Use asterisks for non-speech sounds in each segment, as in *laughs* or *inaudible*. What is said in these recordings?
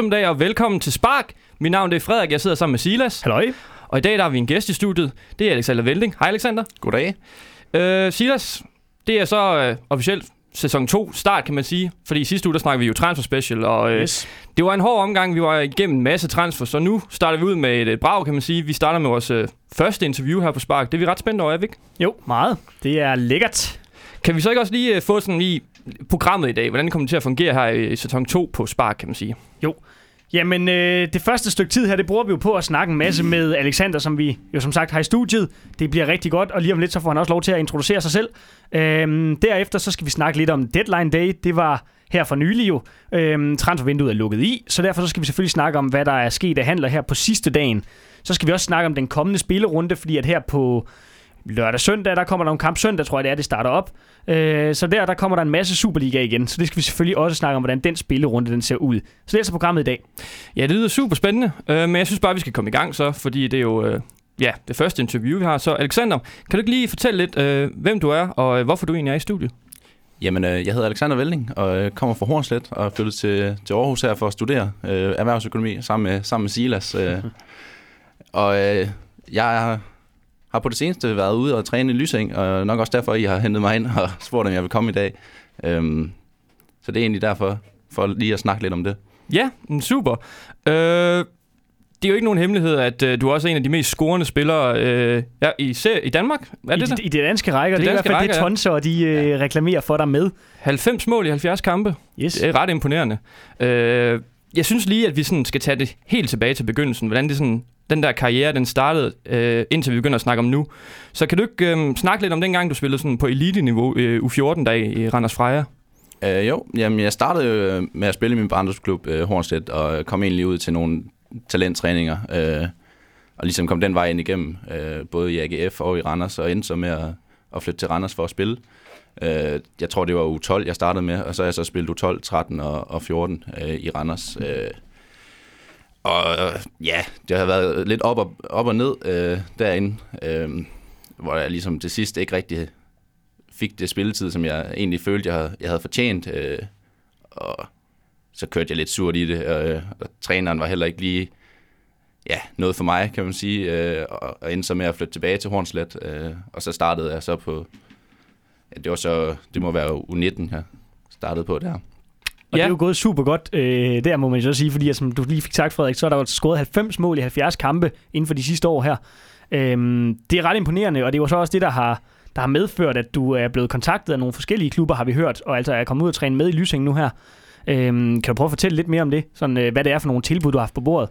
eftermiddag og velkommen til Spark. Mit navn er Frederik, jeg sidder sammen med Silas. Halløj. Og i dag der har vi en gæst i studiet. Det er Alexander Velding. Hej Alexander. Goddag. Øh, Silas, det er så øh, officielt sæson 2 start, kan man sige. Fordi sidste uge, der snakkede vi jo transfer special, og øh, Yes. det var en hård omgang. Vi var igennem en masse transfer, så nu starter vi ud med et, et brag, kan man sige. Vi starter med vores øh, første interview her på Spark. Det er vi ret spændte over, er vi ikke? Jo, meget. Det er lækkert. Kan vi så ikke også lige øh, få sådan lige programmet i dag? Hvordan kommer det til at fungere her i, sæson 2 på Spark, kan man sige? Jo, Jamen, øh, det første stykke tid her, det bruger vi jo på at snakke en masse med Alexander, som vi jo som sagt har i studiet. Det bliver rigtig godt, og lige om lidt, så får han også lov til at introducere sig selv. Øhm, derefter, så skal vi snakke lidt om Deadline Day. Det var her for nylig jo. Øhm, transfervinduet er lukket i, så derfor så skal vi selvfølgelig snakke om, hvad der er sket af handler her på sidste dagen. Så skal vi også snakke om den kommende spillerunde, fordi at her på lørdag søndag, der kommer der en kamp søndag, tror jeg det er, det starter op. Øh, så der, der kommer der en masse Superliga igen, så det skal vi selvfølgelig også snakke om, hvordan den spillerunde den ser ud. Så det er altså programmet i dag. Ja, det lyder super spændende, øh, men jeg synes bare, vi skal komme i gang så, fordi det er jo øh, ja, det første interview, vi har. Så Alexander, kan du ikke lige fortælle lidt, øh, hvem du er, og øh, hvorfor du egentlig er i studiet? Jamen, øh, jeg hedder Alexander Velding, og øh, kommer fra Hornslet, og er flyttet til, til Aarhus her for at studere øh, erhvervsøkonomi sammen med, sammen med Silas. Øh. *laughs* og øh, jeg har, på det seneste været ude og træne i Lysing, og nok også derfor, I har hentet mig ind og *laughs* spurgt, om jeg vil komme i dag. Øhm, så det er egentlig derfor, for lige at snakke lidt om det. Ja, mm, super. Øh, det er jo ikke nogen hemmelighed, at øh, du også er en af de mest scorende spillere øh, ja, i, ser- i Danmark. Er I, det de, det? I det danske rækker. Det Det, det er i hvert fald det rækker, ja. tonser, de øh, reklamerer for dig med. 90 mål i 70 kampe. Yes. Det er ret imponerende. Øh, jeg synes lige, at vi sådan skal tage det helt tilbage til begyndelsen. Hvordan det sådan, den der karriere, den startede, øh, indtil vi begynder at snakke om nu. Så kan du ikke øh, snakke lidt om dengang, du spillede sådan på elite-niveau øh, U14 dag i Randers Freja? Øh, jo, jamen, jeg startede øh, med at spille i min barndomsklub øh, Hornstedt, og kom egentlig ud til nogle talenttræninger, øh, og ligesom kom den vej ind igennem, øh, både i AGF og i Randers, og endte så med at, at flytte til Randers for at spille. Øh, Øh, jeg tror, det var U12, jeg startede med, og så har jeg så spillet U12, 13 og, og 14 øh, i Randers. Øh, og øh, ja, det har været lidt op og, op og ned øh, derinde, øh, hvor jeg ligesom til sidst ikke rigtig fik det spilletid, som jeg egentlig følte, jeg havde, jeg havde fortjent. Øh, og så kørte jeg lidt surt i det, og, øh, og træneren var heller ikke lige ja, noget for mig, kan man sige, øh, og, og endte så med at flytte tilbage til Hornslet, øh, og så startede jeg så på, ja, det var så, det må være U19, jeg startede på der. Og Ja. det er jo gået super godt, øh, der må man så sige, fordi at, som du lige fik sagt, Frederik, så er der jo scoret 90 mål i 70 kampe inden for de sidste år her. Øhm, det er ret imponerende, og det er jo så også det, der har, der har medført, at du er blevet kontaktet af nogle forskellige klubber, har vi hørt, og altså er kommet ud og træne med i Lysing nu her. Øhm, kan du prøve at fortælle lidt mere om det? Sådan, øh, hvad det er for nogle tilbud, du har haft på bordet?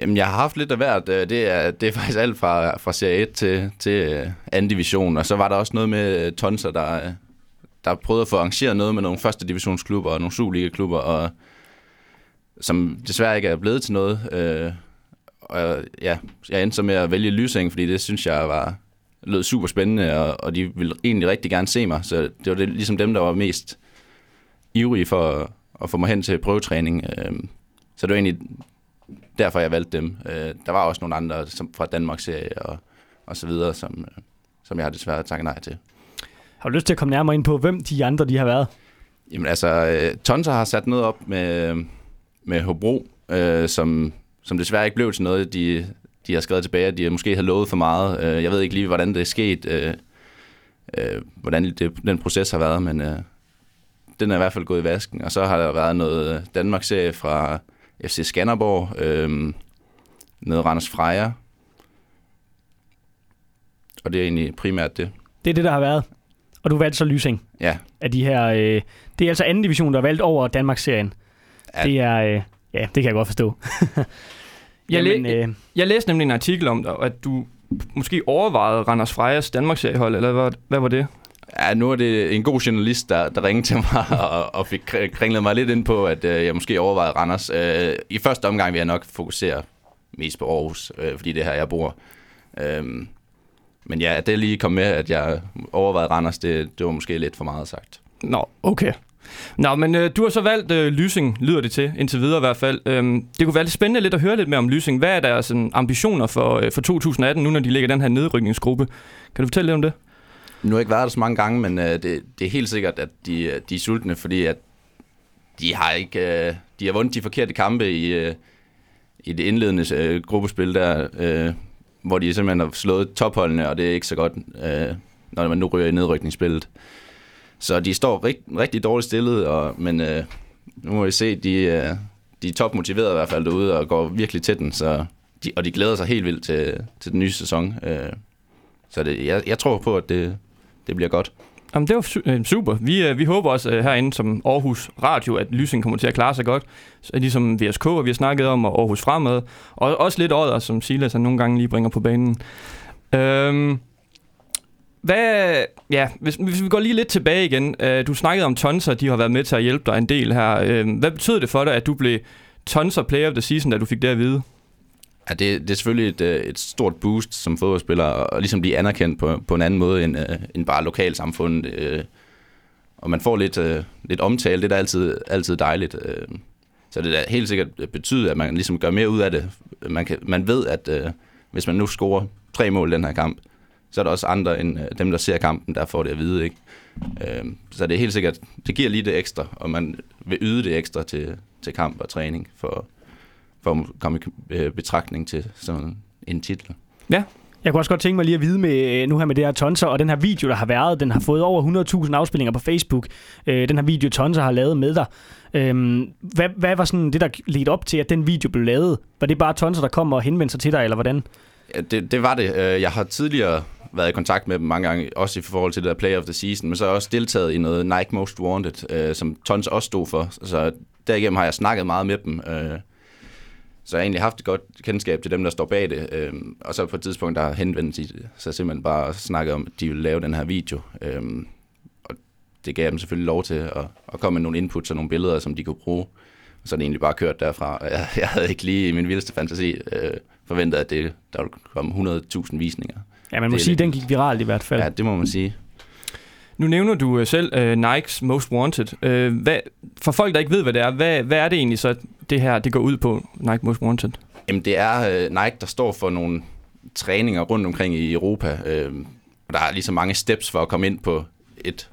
Jamen, jeg har haft lidt af hvert. Øh, det er, det er *laughs* faktisk alt fra, fra Serie 1 til, til øh, anden division. Og så var der også noget med øh, Tonser, der, der prøvede at få arrangeret noget med nogle første divisionsklubber og nogle Superliga-klubber, og, som desværre ikke er blevet til noget. Øh, og ja, jeg endte så med at vælge Lysing, fordi det synes jeg var lød super spændende, og, og de ville egentlig rigtig gerne se mig. Så det var det, ligesom dem, der var mest ivrige for at, at få mig hen til prøvetræning. Øh, så det var egentlig derfor jeg valgte dem. Øh, der var også nogle andre som fra Danmarks serie og, og så videre, som, øh, som jeg har desværre takket nej til. Har du lyst til at komme nærmere ind på, hvem de andre de har været? Jamen altså, øh, Tonser har sat noget op med, med Hobro, øh, som, som desværre ikke blev til noget. De, de har skrevet tilbage, at de måske har lovet for meget. Øh, jeg ved ikke lige, hvordan det er sket, øh, øh, hvordan det, den proces har været, men øh, den er i hvert fald gået i vasken. Og så har der været noget Danmarks serie fra FC Skanderborg, øh, noget Randers Freja, og det er egentlig primært det. Det er det, der har været. Og du valgte så Lysing Ja, af de her... Øh, det er altså anden division, der er valgt over Danmarks-serien. Ja. Det er... Øh, ja, det kan jeg godt forstå. *laughs* Jeg, Jamen, læ- øh, jeg læste nemlig en artikel om dig, at du måske overvejede Randers Frejas Danmarks seriehold, eller hvad, hvad var det? Ja, nu er det en god journalist, der, der ringede til mig *laughs* og, og fik kringlet mig lidt ind på, at øh, jeg måske overvejede Randers. Øh, I første omgang vil jeg nok fokusere mest på Aarhus, øh, fordi det er her, jeg bor. Øh, men ja, det lige kom med, at jeg overvejede Randers, det, det var måske lidt for meget sagt. Nå, okay. Nå, men øh, du har så valgt øh, Lysing, lyder det til, indtil videre i hvert fald. Øhm, det kunne være lidt spændende lidt at høre lidt mere om Lysing. Hvad er deres sådan, ambitioner for, øh, for 2018, nu når de ligger i den her nedrykningsgruppe? Kan du fortælle lidt om det? Nu har jeg ikke været der så mange gange, men øh, det, det er helt sikkert, at de, øh, de er sultne, fordi at de har ikke, øh, de har vundet de forkerte kampe i, øh, i det indledende øh, gruppespil der, øh, hvor de simpelthen har slået topholdene, og det er ikke så godt, øh, når man nu ryger i nedrykningsspillet. Så de står rigt, rigtig dårligt stillet, og, men øh, nu må vi se, de, øh, de er topmotiverede i hvert fald derude, og går virkelig til den, så de, og de glæder sig helt vildt til, til den nye sæson. Øh, så det, jeg, jeg tror på, at det, det bliver godt. Jamen, det var su- øh, super. Vi, øh, vi håber også øh, herinde som Aarhus Radio, at Lysing kommer til at klare sig godt. Så, øh, ligesom VSK, og vi har snakket om, og Aarhus Fremad. Og også lidt Odder, som Silas han nogle gange lige bringer på banen. Øhm, hvad, ja, hvis, hvis vi går lige lidt tilbage igen. Øh, du snakkede om Tonser, de har været med til at hjælpe dig en del her. Øh, hvad betød det for dig, at du blev Tonser Player of the Season, da du fik det at vide? Ja, det, det er selvfølgelig et, øh, et stort boost som fodboldspiller, og ligesom blive anerkendt på, på en anden måde end, øh, end bare lokalsamfundet. Øh, og man får lidt, øh, lidt omtale, det er da altid, altid dejligt. Øh, så det er helt sikkert øh, betyder, at man ligesom gør mere ud af det. Man, kan, man ved, at øh, hvis man nu scorer tre mål i den her kamp, så er der også andre end øh, dem, der ser kampen, der får det at vide. Ikke? Øh, så det er helt sikkert, det giver lige det ekstra, og man vil yde det ekstra til, til kamp og træning for, for at komme i øh, betragtning til sådan en titel. Ja. Jeg kunne også godt tænke mig lige at vide med nu her med det her Tonser, og den her video, der har været, den har fået over 100.000 afspillinger på Facebook. Øh, den her video, Tonser har lavet med dig. Øh, hvad, hvad var sådan det, der ledte op til, at den video blev lavet? Var det bare Tonser, der kom og henvendte sig til dig, eller hvordan? Ja, det, det var det. Jeg har tidligere været i kontakt med dem mange gange, også i forhold til det der Play of the Season, men så har jeg også deltaget i noget Nike Most Wanted, øh, som Tons også stod for. Så derigennem har jeg snakket meget med dem. Øh, så jeg har egentlig haft et godt kendskab til dem, der står bag det. Øh, og så på et tidspunkt, der har henvendt sig, så simpelthen bare snakket om, at de ville lave den her video. Øh, og det gav dem selvfølgelig lov til at, at komme med nogle inputs og nogle billeder, som de kunne bruge. Og så er det egentlig bare kørt derfra. Jeg, *laughs* jeg havde ikke lige i min vildeste fantasi øh, forventet, at det, der ville komme 100.000 visninger. Ja, man må Det sige, at den gik viralt i hvert fald. Ja, det må man sige. Nu nævner du øh, selv uh, Nikes Most Wanted. Uh, hvad, for folk, der ikke ved, hvad det er, hvad, hvad er det egentlig så, det her det går ud på, Nike Most Wanted? Jamen, det er øh, Nike, der står for nogle træninger rundt omkring i Europa. Øh, der er lige så mange steps for at komme ind på et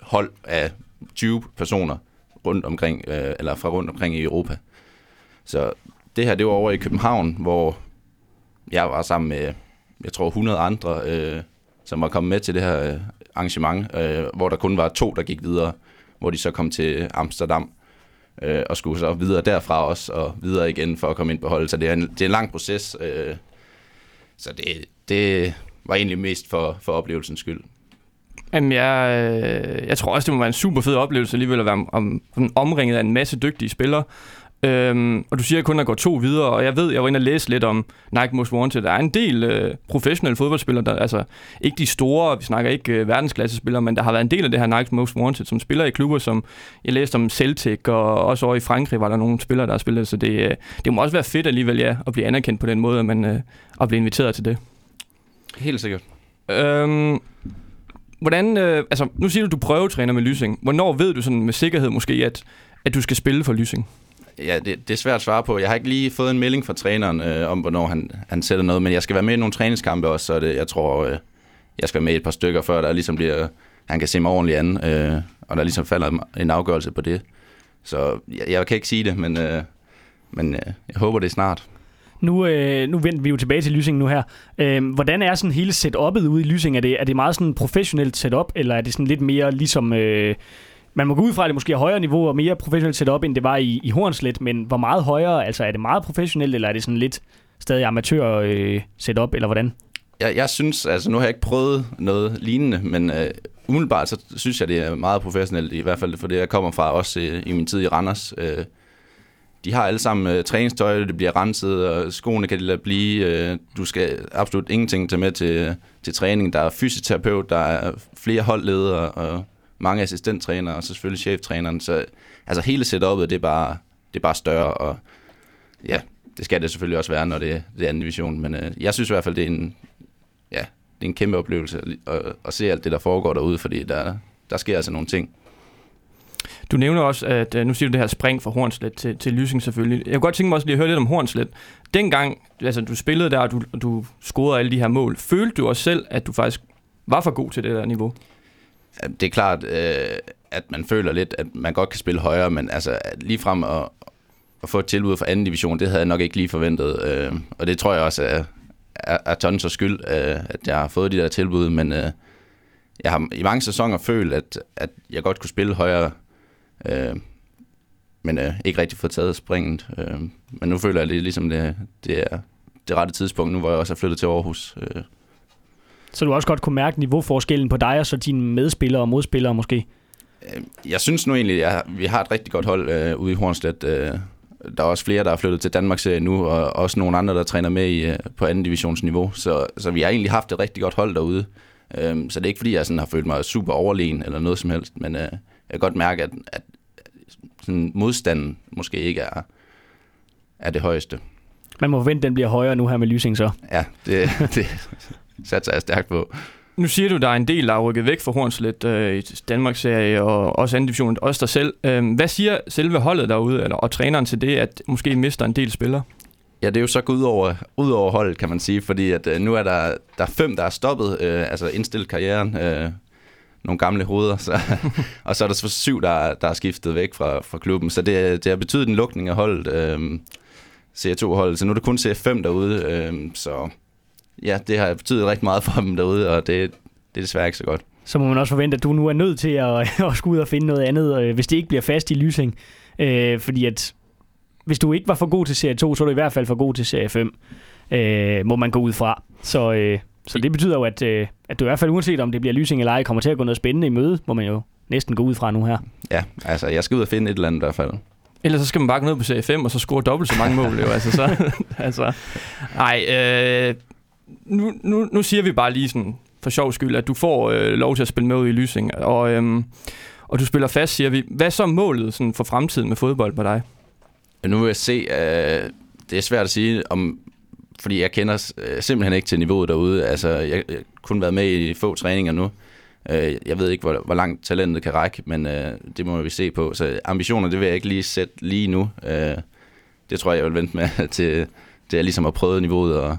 hold af 20 personer rundt omkring, øh, eller fra rundt omkring i Europa. Så det her, det var over i København, hvor jeg var sammen med, jeg tror, 100 andre, øh, som var kommet med til det her øh, arrangement, øh, hvor der kun var to, der gik videre, hvor de så kom til Amsterdam øh, og skulle så videre derfra også, og videre igen for at komme ind på holdet. Så det er en, det er en lang proces, øh, så det, det var egentlig mest for, for oplevelsens skyld. Jamen, jeg, øh, jeg tror også, det må være en super fed oplevelse alligevel at være om, om, omringet af en masse dygtige spillere. Øhm, og du siger kun, at der går to videre, og jeg ved, jeg var inde og læse lidt om Nike Most Wanted. Der er en del øh, professionelle fodboldspillere, der, altså ikke de store, vi snakker ikke øh, verdensklassespillere, men der har været en del af det her Nike Most Wanted, som spiller i klubber, som jeg læste om Celtic, og også over i Frankrig var der nogle spillere, der har spillet, så det, øh, det må også være fedt alligevel, ja, at blive anerkendt på den måde, at man øh, at blive inviteret til det. Helt sikkert. Øhm, hvordan, øh, altså, nu siger du, du prøvetræner med Lysing. Hvornår ved du sådan med sikkerhed måske, at, at du skal spille for Lysing? Ja, det, det er svært at svare på. Jeg har ikke lige fået en melding fra træneren øh, om, hvornår han, han sætter noget, men jeg skal være med i nogle træningskampe også, så det, jeg tror, øh, jeg skal være med i et par stykker, før der ligesom bliver, han kan se mig ordentligt an, øh, og der ligesom falder en afgørelse på det. Så jeg, jeg kan ikke sige det, men, øh, men øh, jeg håber, det er snart. Nu, øh, nu vender vi jo tilbage til Lysing nu her. Øh, hvordan er sådan hele setup'et ude i Lysing? Er det, er det meget sådan professionelt setup, eller er det sådan lidt mere ligesom... Øh, man må gå ud fra, at det måske er højere niveau og mere professionelt setup, end det var i, i Hornslet, men hvor meget højere? Altså er det meget professionelt, eller er det sådan lidt stadig amatør øh, setup, eller hvordan? Jeg, jeg synes, altså nu har jeg ikke prøvet noget lignende, men øh, umiddelbart så synes jeg, det er meget professionelt, i hvert fald for det, jeg kommer fra, også øh, i min tid i Randers. Øh, de har alle sammen øh, træningstøj, det bliver renset, og skoene kan de lade blive. Øh, du skal absolut ingenting tage med til, til træning. Der er fysioterapeut, der er flere holdledere, og mange assistenttrænere, og så selvfølgelig cheftræneren. Så altså hele setup'et, det er bare, det er bare større, og ja, det skal det selvfølgelig også være, når det, det er anden division. Men øh, jeg synes i hvert fald, det er en, ja, det er en kæmpe oplevelse at, at se alt det, der foregår derude, fordi der, der sker altså nogle ting. Du nævner også, at øh, nu siger du det her spring fra Hornslet til, til Lysing selvfølgelig. Jeg kunne godt tænke mig også lige at høre lidt om Hornslet. Dengang, altså du spillede der, og du, du scorede alle de her mål, følte du også selv, at du faktisk var for god til det der niveau? Det er klart, øh, at man føler lidt, at man godt kan spille højere, men altså lige frem at, at få et tilbud fra anden division, det havde jeg nok ikke lige forventet. Øh, og det tror jeg også er, er, er Tons skyld, øh, at jeg har fået de der tilbud, men øh, jeg har i mange sæsoner følt, at, at jeg godt kunne spille højere, øh, men øh, ikke rigtig fået taget springet. Øh, men nu føler jeg det ligesom, det, det er det rette tidspunkt, nu hvor jeg også er flyttet til Aarhus. Øh. Så du også godt kunne mærke niveauforskellen på dig og så dine medspillere og modspillere måske? Øh, jeg synes nu egentlig, at vi har et rigtig godt hold øh, ude i Hornslet. Øh, der er også flere, der er flyttet til Danmarks serie nu, og også nogle andre, der træner med i, øh, på anden divisionsniveau. Så, så vi har egentlig haft et rigtig godt hold derude. Øh, så det er ikke fordi, jeg sådan har følt mig super overlegen eller noget som helst, men øh, jeg kan godt mærke, at, at sådan modstanden måske ikke er, er det højeste. Man må forvente, at den bliver højere nu her med Lysing så. Ja, det, det satser jeg stærkt på. Nu siger du, der er en del, der er rykket væk fra Hornslet øh, i Danmarks serie og også anden division, også dig selv. Øh, hvad siger selve holdet derude, eller, og træneren til det, at måske mister en del spillere? Ja, det er jo så gået ud over, ud over holdet, kan man sige, fordi at, øh, nu er der, der er fem, der er stoppet, øh, altså indstillet karrieren, øh, nogle gamle hoveder, så, *laughs* og så er der så syv, der, der er skiftet væk fra, fra klubben, så det, det har betydet en lukning af holdet, øh, CR2-holdet, så nu er det kun CR5 derude, øh, så ja, det har betydet rigtig meget for dem derude, og det, det er desværre ikke så godt. Så må man også forvente, at du nu er nødt til at, *laughs* at skulle ud og finde noget andet, øh, hvis det ikke bliver fast i Lysing. Øh, fordi at hvis du ikke var for god til serie 2, så er du i hvert fald for god til serie 5, øh, må man gå ud fra. Så, øh, så det betyder jo, at, øh, at du i hvert fald uanset om det bliver Lysing eller ej, kommer til at gå noget spændende i møde, må man jo næsten gå ud fra nu her. Ja, altså jeg skal ud og finde et eller andet i hvert fald. Ellers så skal man bare gå ned på serie 5 og så score dobbelt så mange mål. jo. Altså, så, *laughs* altså, nej, øh, nu, nu, nu siger vi bare lige sådan for sjov skyld, at du får øh, lov til at spille med i Lysing, og, øhm, og du spiller fast, siger vi. Hvad er så målet sådan, for fremtiden med fodbold på dig? Nu vil jeg se, øh, det er svært at sige, om, fordi jeg kender øh, simpelthen ikke til niveauet derude. Altså, jeg har kun været med i få træninger nu. Øh, jeg ved ikke, hvor, hvor langt talentet kan række, men øh, det må vi se på. Så ambitioner, det vil jeg ikke lige sætte lige nu. Øh, det tror jeg, jeg vil vente med *laughs* til, til jeg ligesom har prøvet niveauet og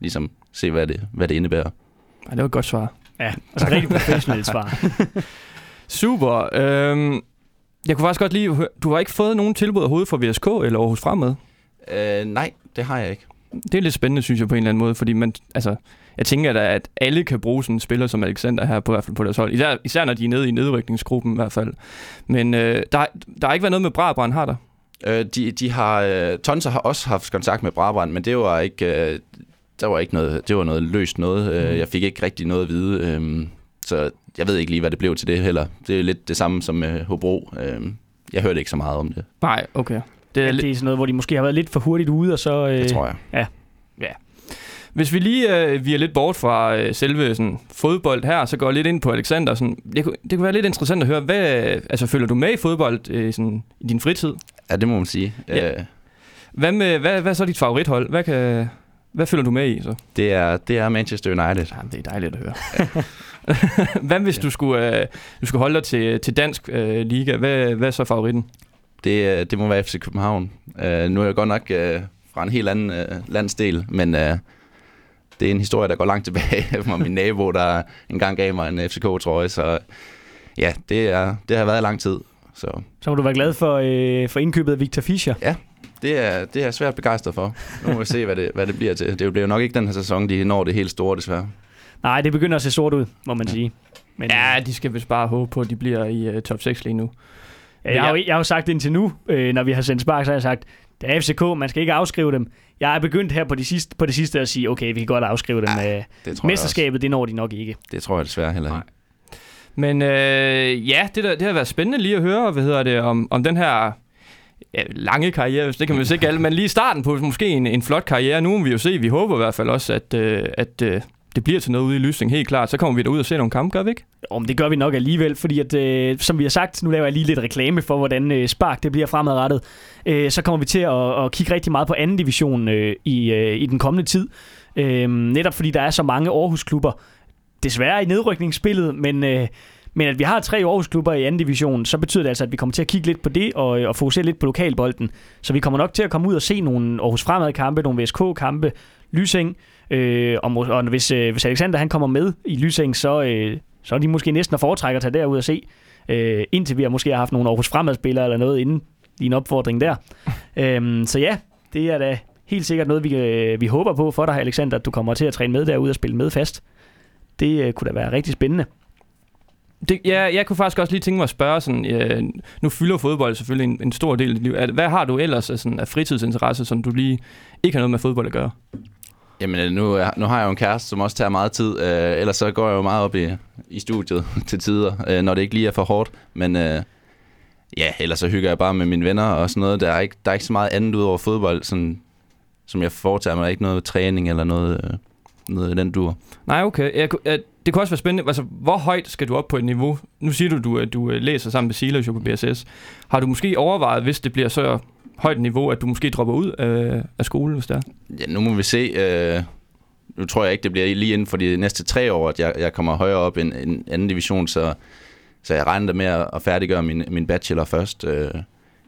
ligesom se, hvad det, hvad det indebærer. Ej, det var et godt svar. Ja, altså et rigtig professionelt svar. *laughs* Super. Øhm, jeg kunne faktisk godt lige høre, du har ikke fået nogen tilbud af hovedet fra VSK eller Aarhus Fremad? Øh, nej, det har jeg ikke. Det er lidt spændende, synes jeg, på en eller anden måde, fordi man, altså, jeg tænker da, at alle kan bruge sådan en spiller som Alexander her, på, i hvert fald på deres hold. Især, især når de er nede i nedrykningsgruppen i hvert fald. Men øh, der, der har ikke været noget med Brabrand, har der? Øh, de, de har, øh, Tonser har også haft kontakt med Brabrand, men det var ikke, øh, der var ikke noget, det var noget løst noget. Øh, mm. Jeg fik ikke rigtig noget at vide, øh, så jeg ved ikke lige, hvad det blev til det heller. Det er lidt det samme som med Hobro. Øh, jeg hørte ikke så meget om det. Nej, okay. Det er, ja, det er sådan noget, hvor de måske har været lidt for hurtigt ude, og så... Øh, det tror jeg. Ja. Ja. Hvis vi lige øh, vi er lidt bort fra øh, selve sådan, fodbold her, så går lidt ind på Alexander. Sådan, det, kunne, det kunne være lidt interessant at høre, hvad, altså følger du med i fodbold øh, sådan, i din fritid? Ja, det må man sige. Ja. Øh. Hvad, med, hvad, hvad er så dit favorithold? Hvad, kan, hvad følger du med i så? Det er, det er Manchester United. Jamen, det er dejligt at høre. *laughs* hvad hvis ja. du, skulle, øh, du skulle holde dig til, til dansk øh, liga? Hvad, hvad er så favoritten? Det, det må være FC København. Uh, nu er jeg godt nok uh, fra en helt anden uh, landsdel, men uh, det er en historie, der går langt tilbage *laughs* fra min nabo, der engang gav mig en FCK-trøje, så ja, det, er, det har været lang tid. Så, så må du være glad for, øh, for indkøbet af Victor Fischer. Ja, det er, det er svært begejstret for. Nu må vi se, hvad det, hvad det bliver til. Det bliver jo nok ikke den her sæson, de når det helt store, desværre. Nej, det begynder at se sort ud, må man ja. sige. Men, ja, de skal vist bare håbe på, at de bliver i uh, top 6 lige nu. Ja, jeg, har jo, jeg har jo sagt indtil nu, øh, når vi har sendt spark, så har jeg sagt, det er FCK, man skal ikke afskrive dem. Jeg er begyndt her på, de sidste, på det sidste at sige, okay, vi kan godt afskrive dem. Ja, det Mesterskabet, det når de nok ikke. Det tror jeg desværre heller ikke. Men øh, ja, det, der, det har været spændende lige at høre, hvad hedder det, om, om den her ja, lange karriere, hvis det kan man ikke alle, men lige starten på måske en, en flot karriere. Nu må vi jo se, vi håber i hvert fald også, at, øh, at øh, det bliver til noget ude i Lysning, helt klart. Så kommer vi derud og ser nogle kampe, gør vi ikke? Om det gør vi nok alligevel, fordi at, øh, som vi har sagt, nu laver jeg lige lidt reklame for, hvordan øh, Spark det bliver fremadrettet. Øh, så kommer vi til at, at kigge rigtig meget på anden division øh, i, øh, i den kommende tid. Øh, netop fordi der er så mange Aarhus-klubber, desværre i nedrykningsspillet, men... Øh, men at vi har tre Aarhus-klubber i anden division, så betyder det altså, at vi kommer til at kigge lidt på det og, og fokusere lidt på lokalbolden. Så vi kommer nok til at komme ud og se nogle Aarhus Fremad-kampe, nogle VSK-kampe, Lysing. Øh, og, og hvis, øh, hvis Alexander han kommer med i Lysing, så, øh, så er de måske næsten at foretrække at tage derud og se. øh, indtil vi har måske haft nogle Aarhus Fremad-spillere eller noget inden i en opfordring der. *laughs* øhm, så ja, det er da helt sikkert noget, vi, øh, vi håber på for dig, Alexander, at du kommer til at træne med derude og spille med fast. Det øh, kunne da være rigtig spændende. Det, ja, jeg kunne faktisk også lige tænke mig at spørge, sådan, øh, nu fylder fodbold selvfølgelig en, en stor del af dit liv. Hvad har du ellers af, sådan, af fritidsinteresse, som du lige ikke har noget med fodbold at gøre? Jamen, øh, nu, øh, nu har jeg jo en kæreste, som også tager meget tid. Øh, ellers så går jeg jo meget op i, i studiet *laughs* til tider, øh, når det ikke lige er for hårdt. Men øh, ja, ellers så hygger jeg bare med mine venner og sådan noget. Der er ikke, der er ikke så meget andet ud over fodbold, sådan, som jeg foretager mig. Der er ikke noget træning eller noget, øh, noget i den dur. Nej, okay. Jeg, øh, det kunne også være spændende. Altså, hvor højt skal du op på et niveau? Nu siger du, du, at du øh, læser sammen med Silas jo på BSS. Har du måske overvejet, hvis det bliver så højt niveau, at du måske dropper ud øh, af skolen, hvis det er? Ja, nu må vi se. Øh, nu tror jeg ikke, det bliver lige inden for de næste tre år, at jeg, jeg kommer højere op end en anden division, så, så jeg regner med at at færdiggøre min, min bachelor først. Øh,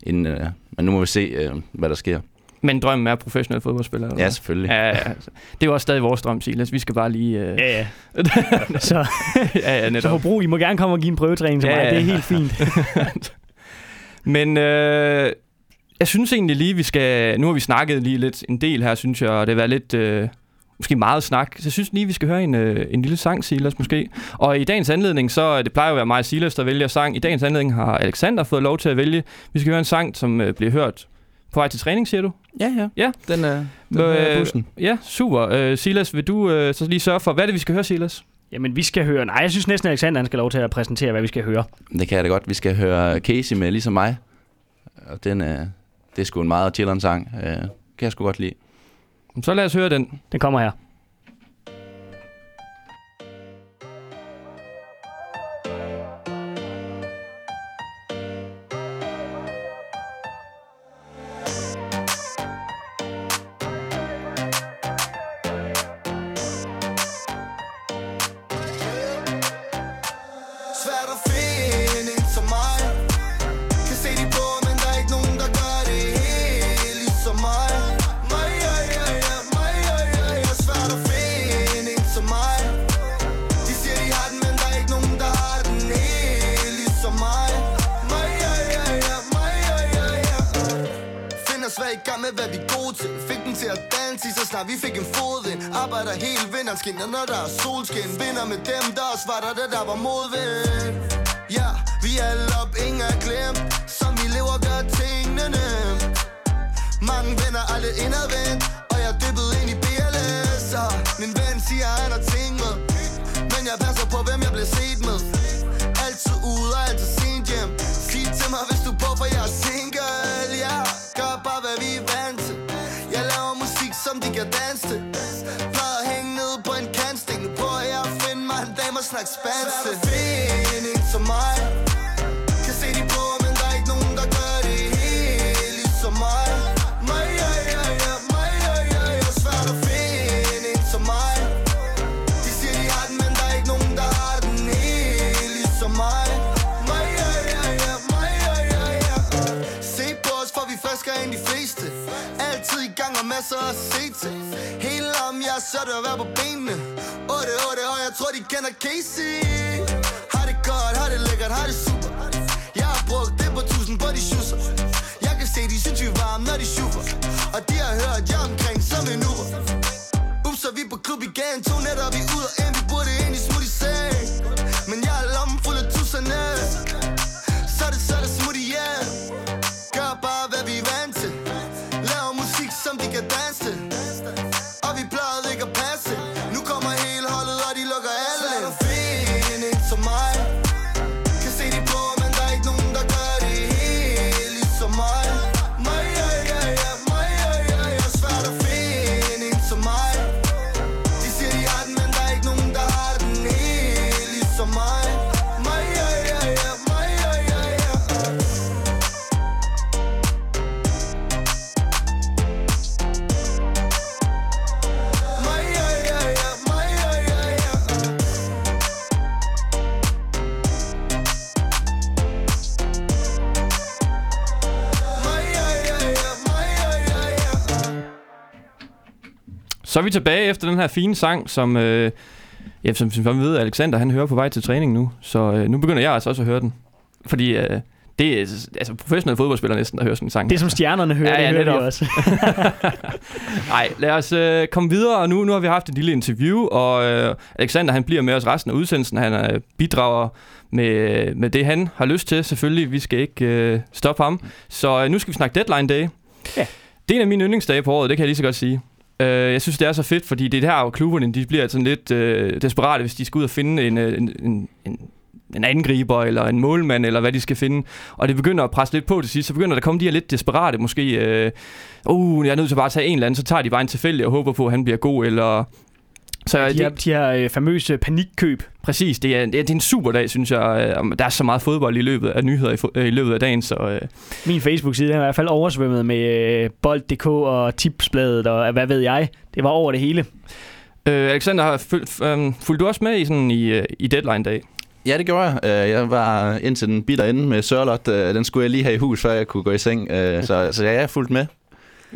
inden, øh, men nu må vi se, øh, hvad der sker. Men drømmen er professionel fodboldspiller? eller Ja, selvfølgelig. Ja, ja, altså. Det er jo også stadig vores drøm, Silas. Vi skal bare lige... Øh... Ja, ja. *laughs* så, ja, ja, så. Hobro, I må gerne komme og give en prøvetræning til Ja, mig. ja. Det er helt fint. *laughs* Men øh, jeg synes egentlig lige, vi skal... Nu har vi snakket lige lidt en del her, synes jeg, og det har været lidt... Øh, måske meget snak. Så jeg synes lige, vi skal høre en, øh, en lille sang, Silas, måske. Og i dagens anledning, så det plejer jo at være mig og Silas, der vælger sang. I dagens anledning har Alexander fået lov til at vælge. Vi skal høre en sang, som øh, bliver hørt på vej til træning, siger du? Ja, ja. Ja. Den er, den er bussen. Ja, super. Øh, Silas, vil du øh, så lige sørge for... Hvad er det, vi skal høre, Silas? Jamen, vi skal høre... Nej, jeg synes næsten, at Alexander han skal lov til at præsentere, hvad vi skal høre. Det kan jeg da godt. Vi skal høre Casey med Ligesom mig. Og den er, det er sgu en meget chilleren sang. Øh, kan jeg sgu godt lide. Så lad os høre den. Den kommer her. Altid, så snart vi fik en fod ind. Arbejder hele vinteren, skinner når der er solskin. Vinder med dem, der også var der, da der var modvind. Ja, vi er alle op, ingen er glemt. Som vi lever, gør tingene. Nemt Mange venner, aldrig indadvendt. Og jeg er dyppet ind i BLS Og min ven siger, han har ting med Men jeg passer på, hvem jeg bliver set med. Altid ude og altid sent hjem. Sig til mig, hvis du er på, for jeg er single. Musik, som danse. Til Plejede at hænge nede på en kantsten. Nu prøver jeg at finde mig en dame og snakke spansk. Masser at se til. Hele om jeg er sødt at være på benene. 8-8, og jeg tror, de kender Casey. Har det godt, har det lækkert, har det super. Jeg har brugt det på tusind på de schusser. Jeg kan se, de synes, vi er varme, når de schuffer. Og de har hørt, jeg er omkring som en Uber. Ups, så vi på klub igen To nætter, vi ud og Så er vi tilbage efter den her fine sang, som, øh, ja, som, som vi ved, Alexander han hører på vej til træning nu. Så øh, nu begynder jeg altså også at høre den. Fordi øh, det er altså professionelle fodboldspillere næsten, der hører sådan en sang. Det er som stjernerne hører, Ja, ja, det hører de netop. også. *laughs* Nej, lad os øh, komme videre, og nu, nu har vi haft et lille interview, og øh, Alexander han bliver med os resten af udsendelsen. Han øh, bidrager med, med det, han har lyst til. Selvfølgelig, vi skal ikke øh, stoppe ham. Så øh, nu skal vi snakke deadline day. Ja. Det er en af mine yndlingsdage på året, det kan jeg lige så godt sige. Øh, jeg synes, det er så fedt, fordi det er der, hvor klubberne de bliver sådan lidt øh, desperate, hvis de skal ud og finde en, øh, en, en, en en angriber eller en målmand, eller hvad de skal finde. Og det begynder at presse lidt på til sidst. Så begynder der at komme de her lidt desperate, måske, øh, uh, jeg er nødt til bare at tage en eller anden, så tager de bare en tilfældig og håber på, at han bliver god, eller... Så De her, det, de her øh, famøse panikkøb. præcis, det er, det er, det er en super dag, synes jeg. Øh, Der er så meget fodbold i løbet af nyheder i, øh, i løbet af dagen, så øh, Min Facebook-side er i hvert fald oversvømmet med øh, bold.dk og tipsbladet og hvad ved jeg. Det var over det hele. øh, Alexander, har føl- øh, fulgte du også med i, sådan, i, øh, i deadline-dag? Ja, det gjorde jeg. Øh, Jeg var indtil den bitter ende med Sørlot. Øh, Den skulle jeg lige have i hus, før jeg kunne gå i seng. Øh, *laughs* Så, så ja, jeg er fuldt med.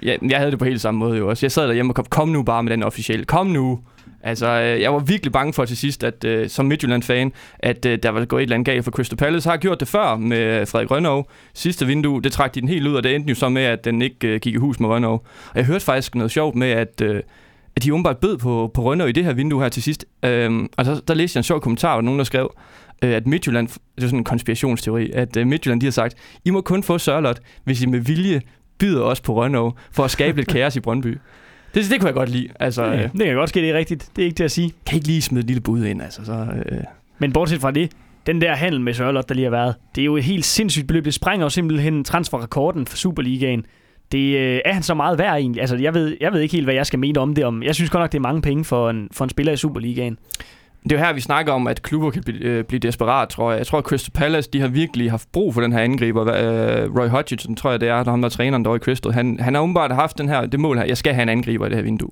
Ja, jeg havde det på helt samme måde jo også. Jeg sad derhjemme og kom, kom nu bare med den officielle. Kom nu! Altså, øh, jeg var virkelig bange for til sidst, at øh, som Midtjylland-fan, at øh, der var gået et eller andet galt for Crystal Palace. Har gjort det før med øh, Frederik Rønnow. Sidste vindue, det trak de den helt ud, og det endte jo så med, at den ikke øh, gik i hus med Rønnow. Og jeg hørte faktisk noget sjovt med, at, øh, at de umiddelbart bød på, på Rønnow i det her vindue her til sidst. Øhm, og så, der læste jeg en sjov kommentar, hvor nogen der skrev, øh, at Midtjylland, det er sådan en konspirationsteori, at øh, Midtjylland de har sagt, I må kun få Sørlot, hvis I med vilje byder os på Rønnow, for at skabe lidt kaos i Brøndby. Det, det kunne jeg godt lide. Altså, Ja, øh, det kan godt ske, det er rigtigt. Det er ikke til at sige. kan ikke lige smide et lille bud ind, altså, så... Øh, Men bortset fra det, den der handel med Sørlot, der lige har været, det er jo et helt sindssygt beløb. Det sprænger jo simpelthen transferrekorden for Superligaen. Det øh, er han så meget værd egentlig. Altså, jeg ved, jeg ved ikke helt, hvad jeg skal mene om det. Om. Jeg synes godt nok, det er mange penge for en, for en spiller i Superligaen det er jo her, vi snakker om, at klubber kan blive, øh, blive desperat, tror jeg. Jeg tror, at Crystal Palace, de har virkelig haft brug for den her angriber. Øh, Roy Hodgson, tror jeg, det er, der ham, der er træneren derovre i Crystal. Han, han har umiddelbart haft den her, det mål her, jeg skal have en angriber i det her vindue.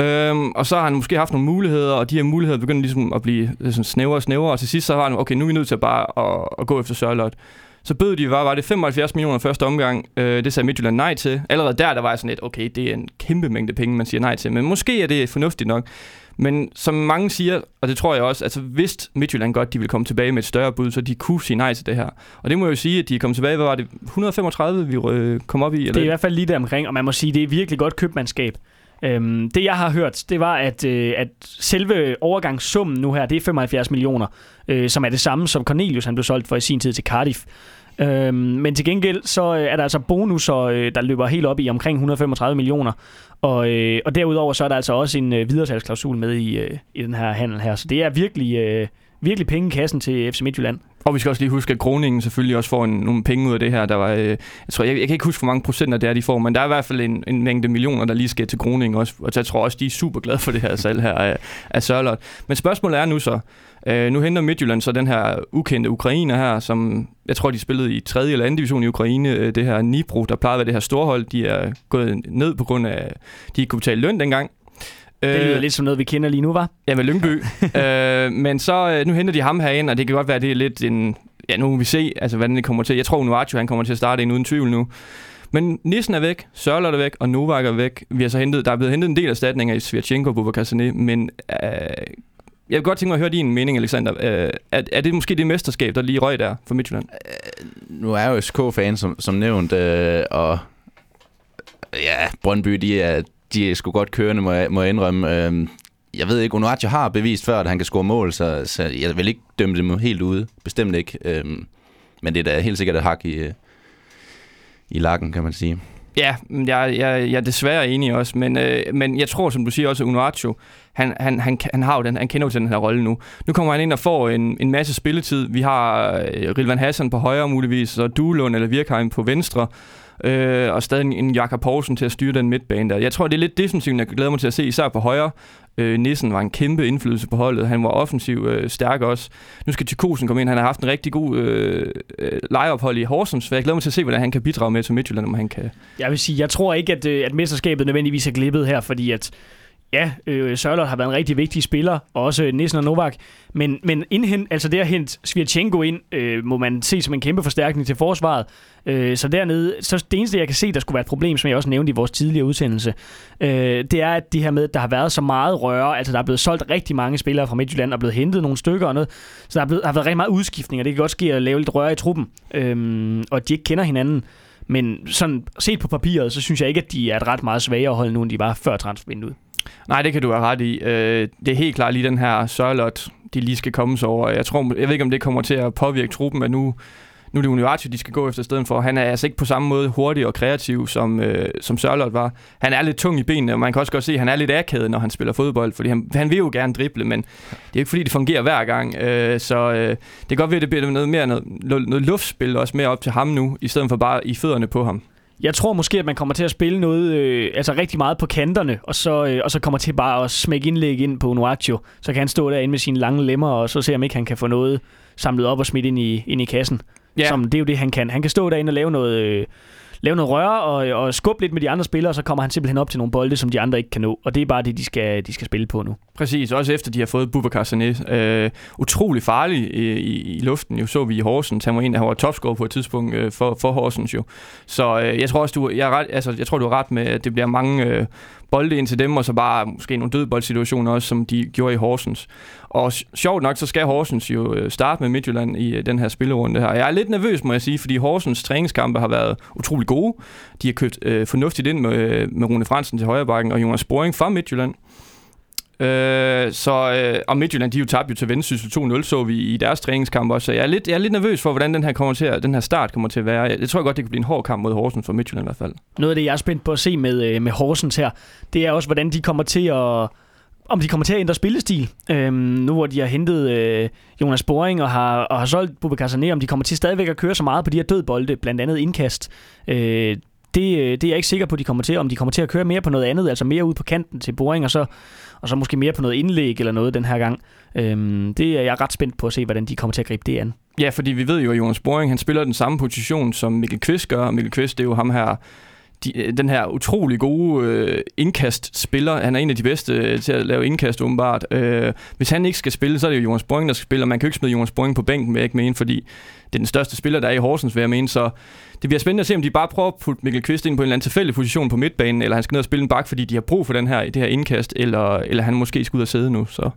Øhm, og så har han måske haft nogle muligheder, og de her muligheder begynder ligesom at blive øh, sådan snævere og snævere, og til sidst så var han, okay, nu er vi nødt til at bare at, at gå efter Sørlot. Så bød de, var, var det, 75 millioner første omgang. Øh, det sagde Midtjylland nej til. Allerede der, der var jeg sådan lidt, okay, det er en kæmpe mængde penge, man siger nej til. Men måske er det fornuftigt nok. Men som mange siger, og det tror jeg også, altså vidste Midtjylland godt, de ville komme tilbage med et større bud, så de kunne sige nej til det her. Og det må jeg jo sige, at de kom tilbage, hvad var det, 135 vi øh, kom op i? Eller? Det er i hvert fald lige der omkring, og man må sige, det er virkelig godt købmandskab. Øhm, det jeg har hørt, det var, at, øh, at selve overgangssummen nu her, det er 75 millioner, øh, som er det samme som Cornelius, han blev solgt for i sin tid til Cardiff. Øhm, men til gengæld, så øh, er der altså bonusser, øh, der løber helt op i omkring 135 millioner. Og, øh, og derudover så er der altså også en øh, videresalgsklausul med i, øh, i den her handel her. Så det er virkelig, øh, virkelig penge i kassen til FC Midtjylland. Og vi skal også lige huske, at Groningen selvfølgelig også får en, nogle penge ud af det her. Der var, øh, jeg, tror, jeg, jeg kan ikke huske, hvor mange procenter det er, de får, men der er i hvert fald en, en mængde millioner, der lige skal til Groningen også. Og jeg tror også, de er super glade for det her salg her af, af Sørlot. Men spørgsmålet er nu så, øh, nu henter Midtjylland så den her ukendte ukrainer her, som jeg tror, de spillede i 3. eller 2. division i Ukraine. Øh, det her Nibro, der plejede at være det her storhold, de er gået ned på grund af, de ikke kunne betale løn dengang. Det lyder Øh, lidt som noget, vi kender lige nu, var. Ja, med Lyngby. *laughs* øh, men så, øh, nu henter de ham herind, og det kan godt være, at det er lidt en... Ja, nu må vi se, altså, hvordan det kommer til. Jeg tror, Nuaccio, han kommer til at starte ind uden tvivl nu. Men Nissen er væk, Sørlot er væk, og Novak er væk. Vi har så hentet, der er blevet hentet en del erstatninger i Svirchenko og Sané, men øh, jeg vil godt tænke mig at høre din mening, Alexander. Øh, er, er det måske det mesterskab, der lige røg der for Midtjylland? Nu er jeg jo SK-fan, som, som nævnt, øh, og ja, Brøndby, de er, de er sgu godt kørende, må jeg, må jeg indrømme. Øh, jeg ved ikke, Onuachu har bevist før, at han kan score mål, så, så jeg vil ikke dømme dem helt ude. Bestemt ikke. Øh, men det er da helt sikkert et hak i, øh, i lakken, kan man sige. Ja, men jeg, jeg, jeg er desværre enig også, men, øh, men jeg tror, som du siger også, at Unuaccio, han, han, han, han, har jo den, han kender jo til den her rolle nu. Nu kommer han ind og får en, en masse spilletid. Vi har øh, Rilvan Hassan på højre muligvis, og Duelund eller Virkheim på venstre, øh, og stadig en Jakob Poulsen til at styre den midtbane der. Jeg tror, det er lidt defensivt, jeg glæder mig til at se, især på højre. Øh, Nissen var en kæmpe indflydelse på holdet. Han var offensiv øh, stærk også. Nu skal Tikosen komme ind. Han har haft en rigtig god øh, øh, lejeophold i Horsens, så jeg glæder mig til at se, hvordan han kan bidrage med til Midtjylland, om han kan Jeg vil sige, jeg tror ikke, at, øh, at mesterskabet nødvendigvis er glippet her, fordi at ja, øh, Sørlot har været en rigtig vigtig spiller, og også øh, Nissen og Novak. Men, men indhen, altså det at hente Svirchenko ind, øh, må man se som en kæmpe forstærkning til forsvaret. Øh, så dernede, så det eneste, jeg kan se, der skulle være et problem, som jeg også nævnte i vores tidligere udsendelse, øh, det er, at det her med, at der har været så meget røre, altså der er blevet solgt rigtig mange spillere fra Midtjylland, og blevet hentet nogle stykker og noget, så der, er blevet, der har været rigtig meget udskiftning, og det kan godt ske at lave lidt røre i truppen, øh, og de ikke kender hinanden. Men sådan set på papiret, så synes jeg ikke, at de er et ret meget svagere hold nu, end de var før transfervinduet. Nej, det kan du have ret i. Øh, det er helt klart lige den her Sørlot, de lige skal komme sig over. Jeg, tror, jeg ved ikke, om det kommer til at påvirke truppen, at nu, nu er det Univacio, de skal gå efter stedet for. Han er altså ikke på samme måde hurtig og kreativ, som, øh, som Sørlot var. Han er lidt tung i benene, og man kan også godt se, at han er lidt akavet, når han spiller fodbold, fordi han, han vil jo gerne drible, men det er ikke fordi, det fungerer hver gang. Øh, så øh, det kan godt være, at det bliver noget mere noget, noget luftspil, også mere op til ham nu, i stedet for bare i fødderne på ham. Jeg tror måske, at man kommer til at spille noget, øh, altså rigtig meget på kanterne, og så, øh, og så kommer til bare at smække indlæg ind på Nuaccio. Så kan han stå derinde med sine lange lemmer, og så se om ikke han kan få noget samlet op og smidt ind i, ind i kassen. Ja. Som, det er jo det, han kan. Han kan stå derinde og lave noget, øh, lave noget røre og, og skubbe lidt med de andre spillere, og så kommer han simpelthen op til nogle bolde, som de andre ikke kan nå. Og det er bare det, de skal, de skal spille på nu. Præcis, også efter de har fået Bubakar Sané. Øh, utrolig farlig i, i, i luften, jo så vi i Horsens. Han var en, der var topscorer på et tidspunkt øh, for, for Horsens jo. Så øh, jeg tror også, du, jeg, er ret, altså, jeg tror, du har ret med, at det bliver mange øh, bolde ind til dem, og så bare måske nogle dødboldsituationer også, som de gjorde i Horsens. Og sjovt nok, så skal Horsens jo øh, starte med Midtjylland i øh, den her spillerunde her. Jeg er lidt nervøs, må jeg sige, fordi Horsens træningskampe har været utrolig gode. De har købt øh, fornuftigt ind med, øh, med Rune Fransen til højrebakken og Jonas Boring fra Midtjylland. Øh, så, øh, og Midtjylland, de jo tabte jo til Vendsyssel 2-0, så vi i deres træningskamp også. Så jeg er lidt, jeg er lidt nervøs for, hvordan den her, kommer til at, den her start kommer til at være. Jeg, tror godt, det kan blive en hård kamp mod Horsens for Midtjylland i hvert fald. Noget af det, jeg er spændt på at se med, øh, med Horsens her, det er også, hvordan de kommer til at om de kommer til at ændre spillestil. Øhm, nu hvor de har hentet øh, Jonas Boring og har, og har solgt Bubba Sané, om de kommer til stadigvæk at køre så meget på de her dødbolde, blandt andet indkast. Øh, det, øh, det er jeg ikke sikker på, de kommer til. Om de kommer til at køre mere på noget andet, altså mere ud på kanten til Boring, og så, og så måske mere på noget indlæg eller noget den her gang. Øhm, det er jeg ret spændt på at se, hvordan de kommer til at gribe det an. Ja, fordi vi ved jo, at Jonas Boring, han spiller den samme position, som Mikkel Kvist gør. Mikkel Kvist, det er jo ham her, de, øh, den her utrolig gode øh, indkastspiller. Han er en af de bedste øh, til at lave indkast, åbenbart. Øh, hvis han ikke skal spille, så er det jo Jonas Boring, der skal spille, og man kan jo ikke smide Jonas Boring på bænken, vil jeg ikke mene, fordi det er den største spiller, der er i Horsens, vil jeg mene. Så det bliver spændende at se, om de bare prøver at putte Mikkel Kvist ind på en eller anden tilfældig position på midtbanen, eller han skal ned og spille en bak, fordi de har brug for den her, det her indkast, eller, eller han måske skal ud og sidde nu. Så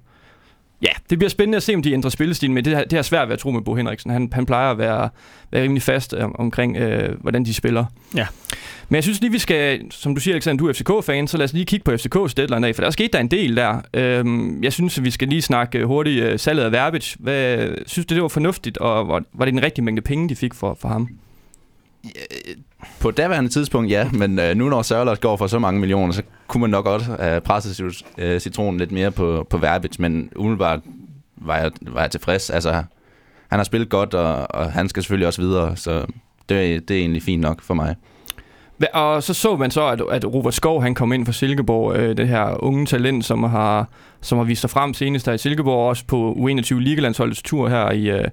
ja, det bliver spændende at se, om de ændrer spillestil, men det, det er svært ved at tro med Bo Henriksen. Han, han plejer at være, være rimelig fast om, omkring, øh, hvordan de spiller. Ja. Men jeg synes lige, vi skal, som du siger, Alexander, du er FCK-fan, så lad os lige kigge på FCK's deadline af, for der er sket der en del der. Øhm, jeg synes, at vi skal lige snakke hurtigt uh, salget af Verbic. Hvad, synes du, det var fornuftigt, og var, var det en rigtig mængde penge, de fik for, for ham? På daværende tidspunkt, ja, men øh, nu når Sørloth går for så mange millioner, så kunne man nok godt have presset øh, citronen lidt mere på, på Verbic, men umiddelbart var jeg, var jeg tilfreds. Altså, han har spillet godt, og, og han skal selvfølgelig også videre, så det, det er egentlig fint nok for mig. Og så så man så, at, at Robert Skov han kom ind fra Silkeborg, øh, det her unge talent, som har, som har vist sig frem senest her i Silkeborg, også på U21 Ligalandsholdets tur her i, øh,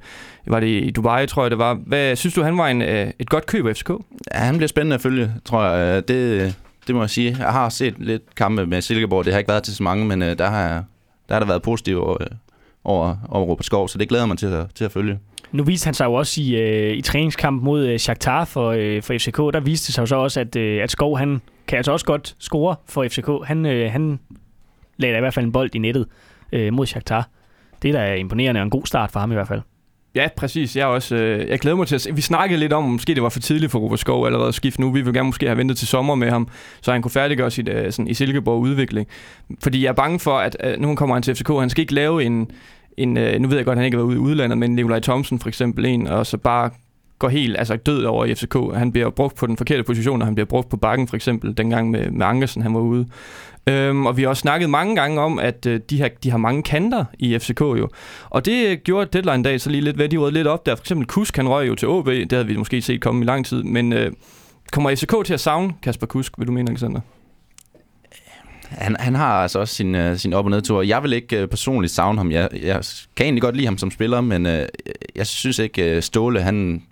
var det i Dubai, tror jeg det var. Hvad synes du, han var en, øh, et godt køb af FCK? Ja, han bliver spændende at følge, tror jeg. Øh, det, det må jeg sige. Jeg har set lidt kampe med Silkeborg. Det har ikke været til så mange, men øh, der har, jeg- der har der været positivt over, øh, over, over Robert Skov, så det glæder man mig til at, til at følge. Nu viste han sig jo også i, øh, i træningskamp mod øh, Shakhtar for, øh, for FCK. Der viste det sig jo så også, at, øh, at Skov han kan altså også godt score for FCK. Han, øh, han lagde da i hvert fald en bold i nettet øh, mod Shakhtar. Det der er da imponerende og en god start for ham i hvert fald. Ja, præcis. Jeg, også, øh, jeg glæder mig til at se. Vi snakkede lidt om, om måske det var for tidligt for Robert Skov allerede at skifte nu. Vi vil gerne måske have ventet til sommer med ham, så han kunne færdiggøre sit øh, sådan, i Silkeborg udvikling. Fordi jeg er bange for, at øh, nu kommer han til FCK. Han skal ikke lave en, en øh, nu ved jeg godt, at han ikke har været ude i udlandet, men Nikolaj Thomsen for eksempel en, og så bare går helt altså død over i FCK. Han bliver brugt på den forkerte position, og han bliver brugt på bakken for eksempel, dengang med, med Ankersen, han var ude. Øhm, og vi har også snakket mange gange om, at øh, de, har, de har mange kanter i FCK jo. Og det øh, gjorde deadline dag så lige lidt ved, de rød lidt op der. For eksempel Kusk, han røg jo til OB, det havde vi måske set komme i lang tid. Men øh, kommer FCK til at savne Kasper Kusk, vil du mene, Alexander? Han, han har altså også sin, uh, sin op- og nedtur. Jeg vil ikke uh, personligt savne ham. Jeg, jeg kan egentlig godt lide ham som spiller, men uh, jeg synes ikke, uh, Ståle, han,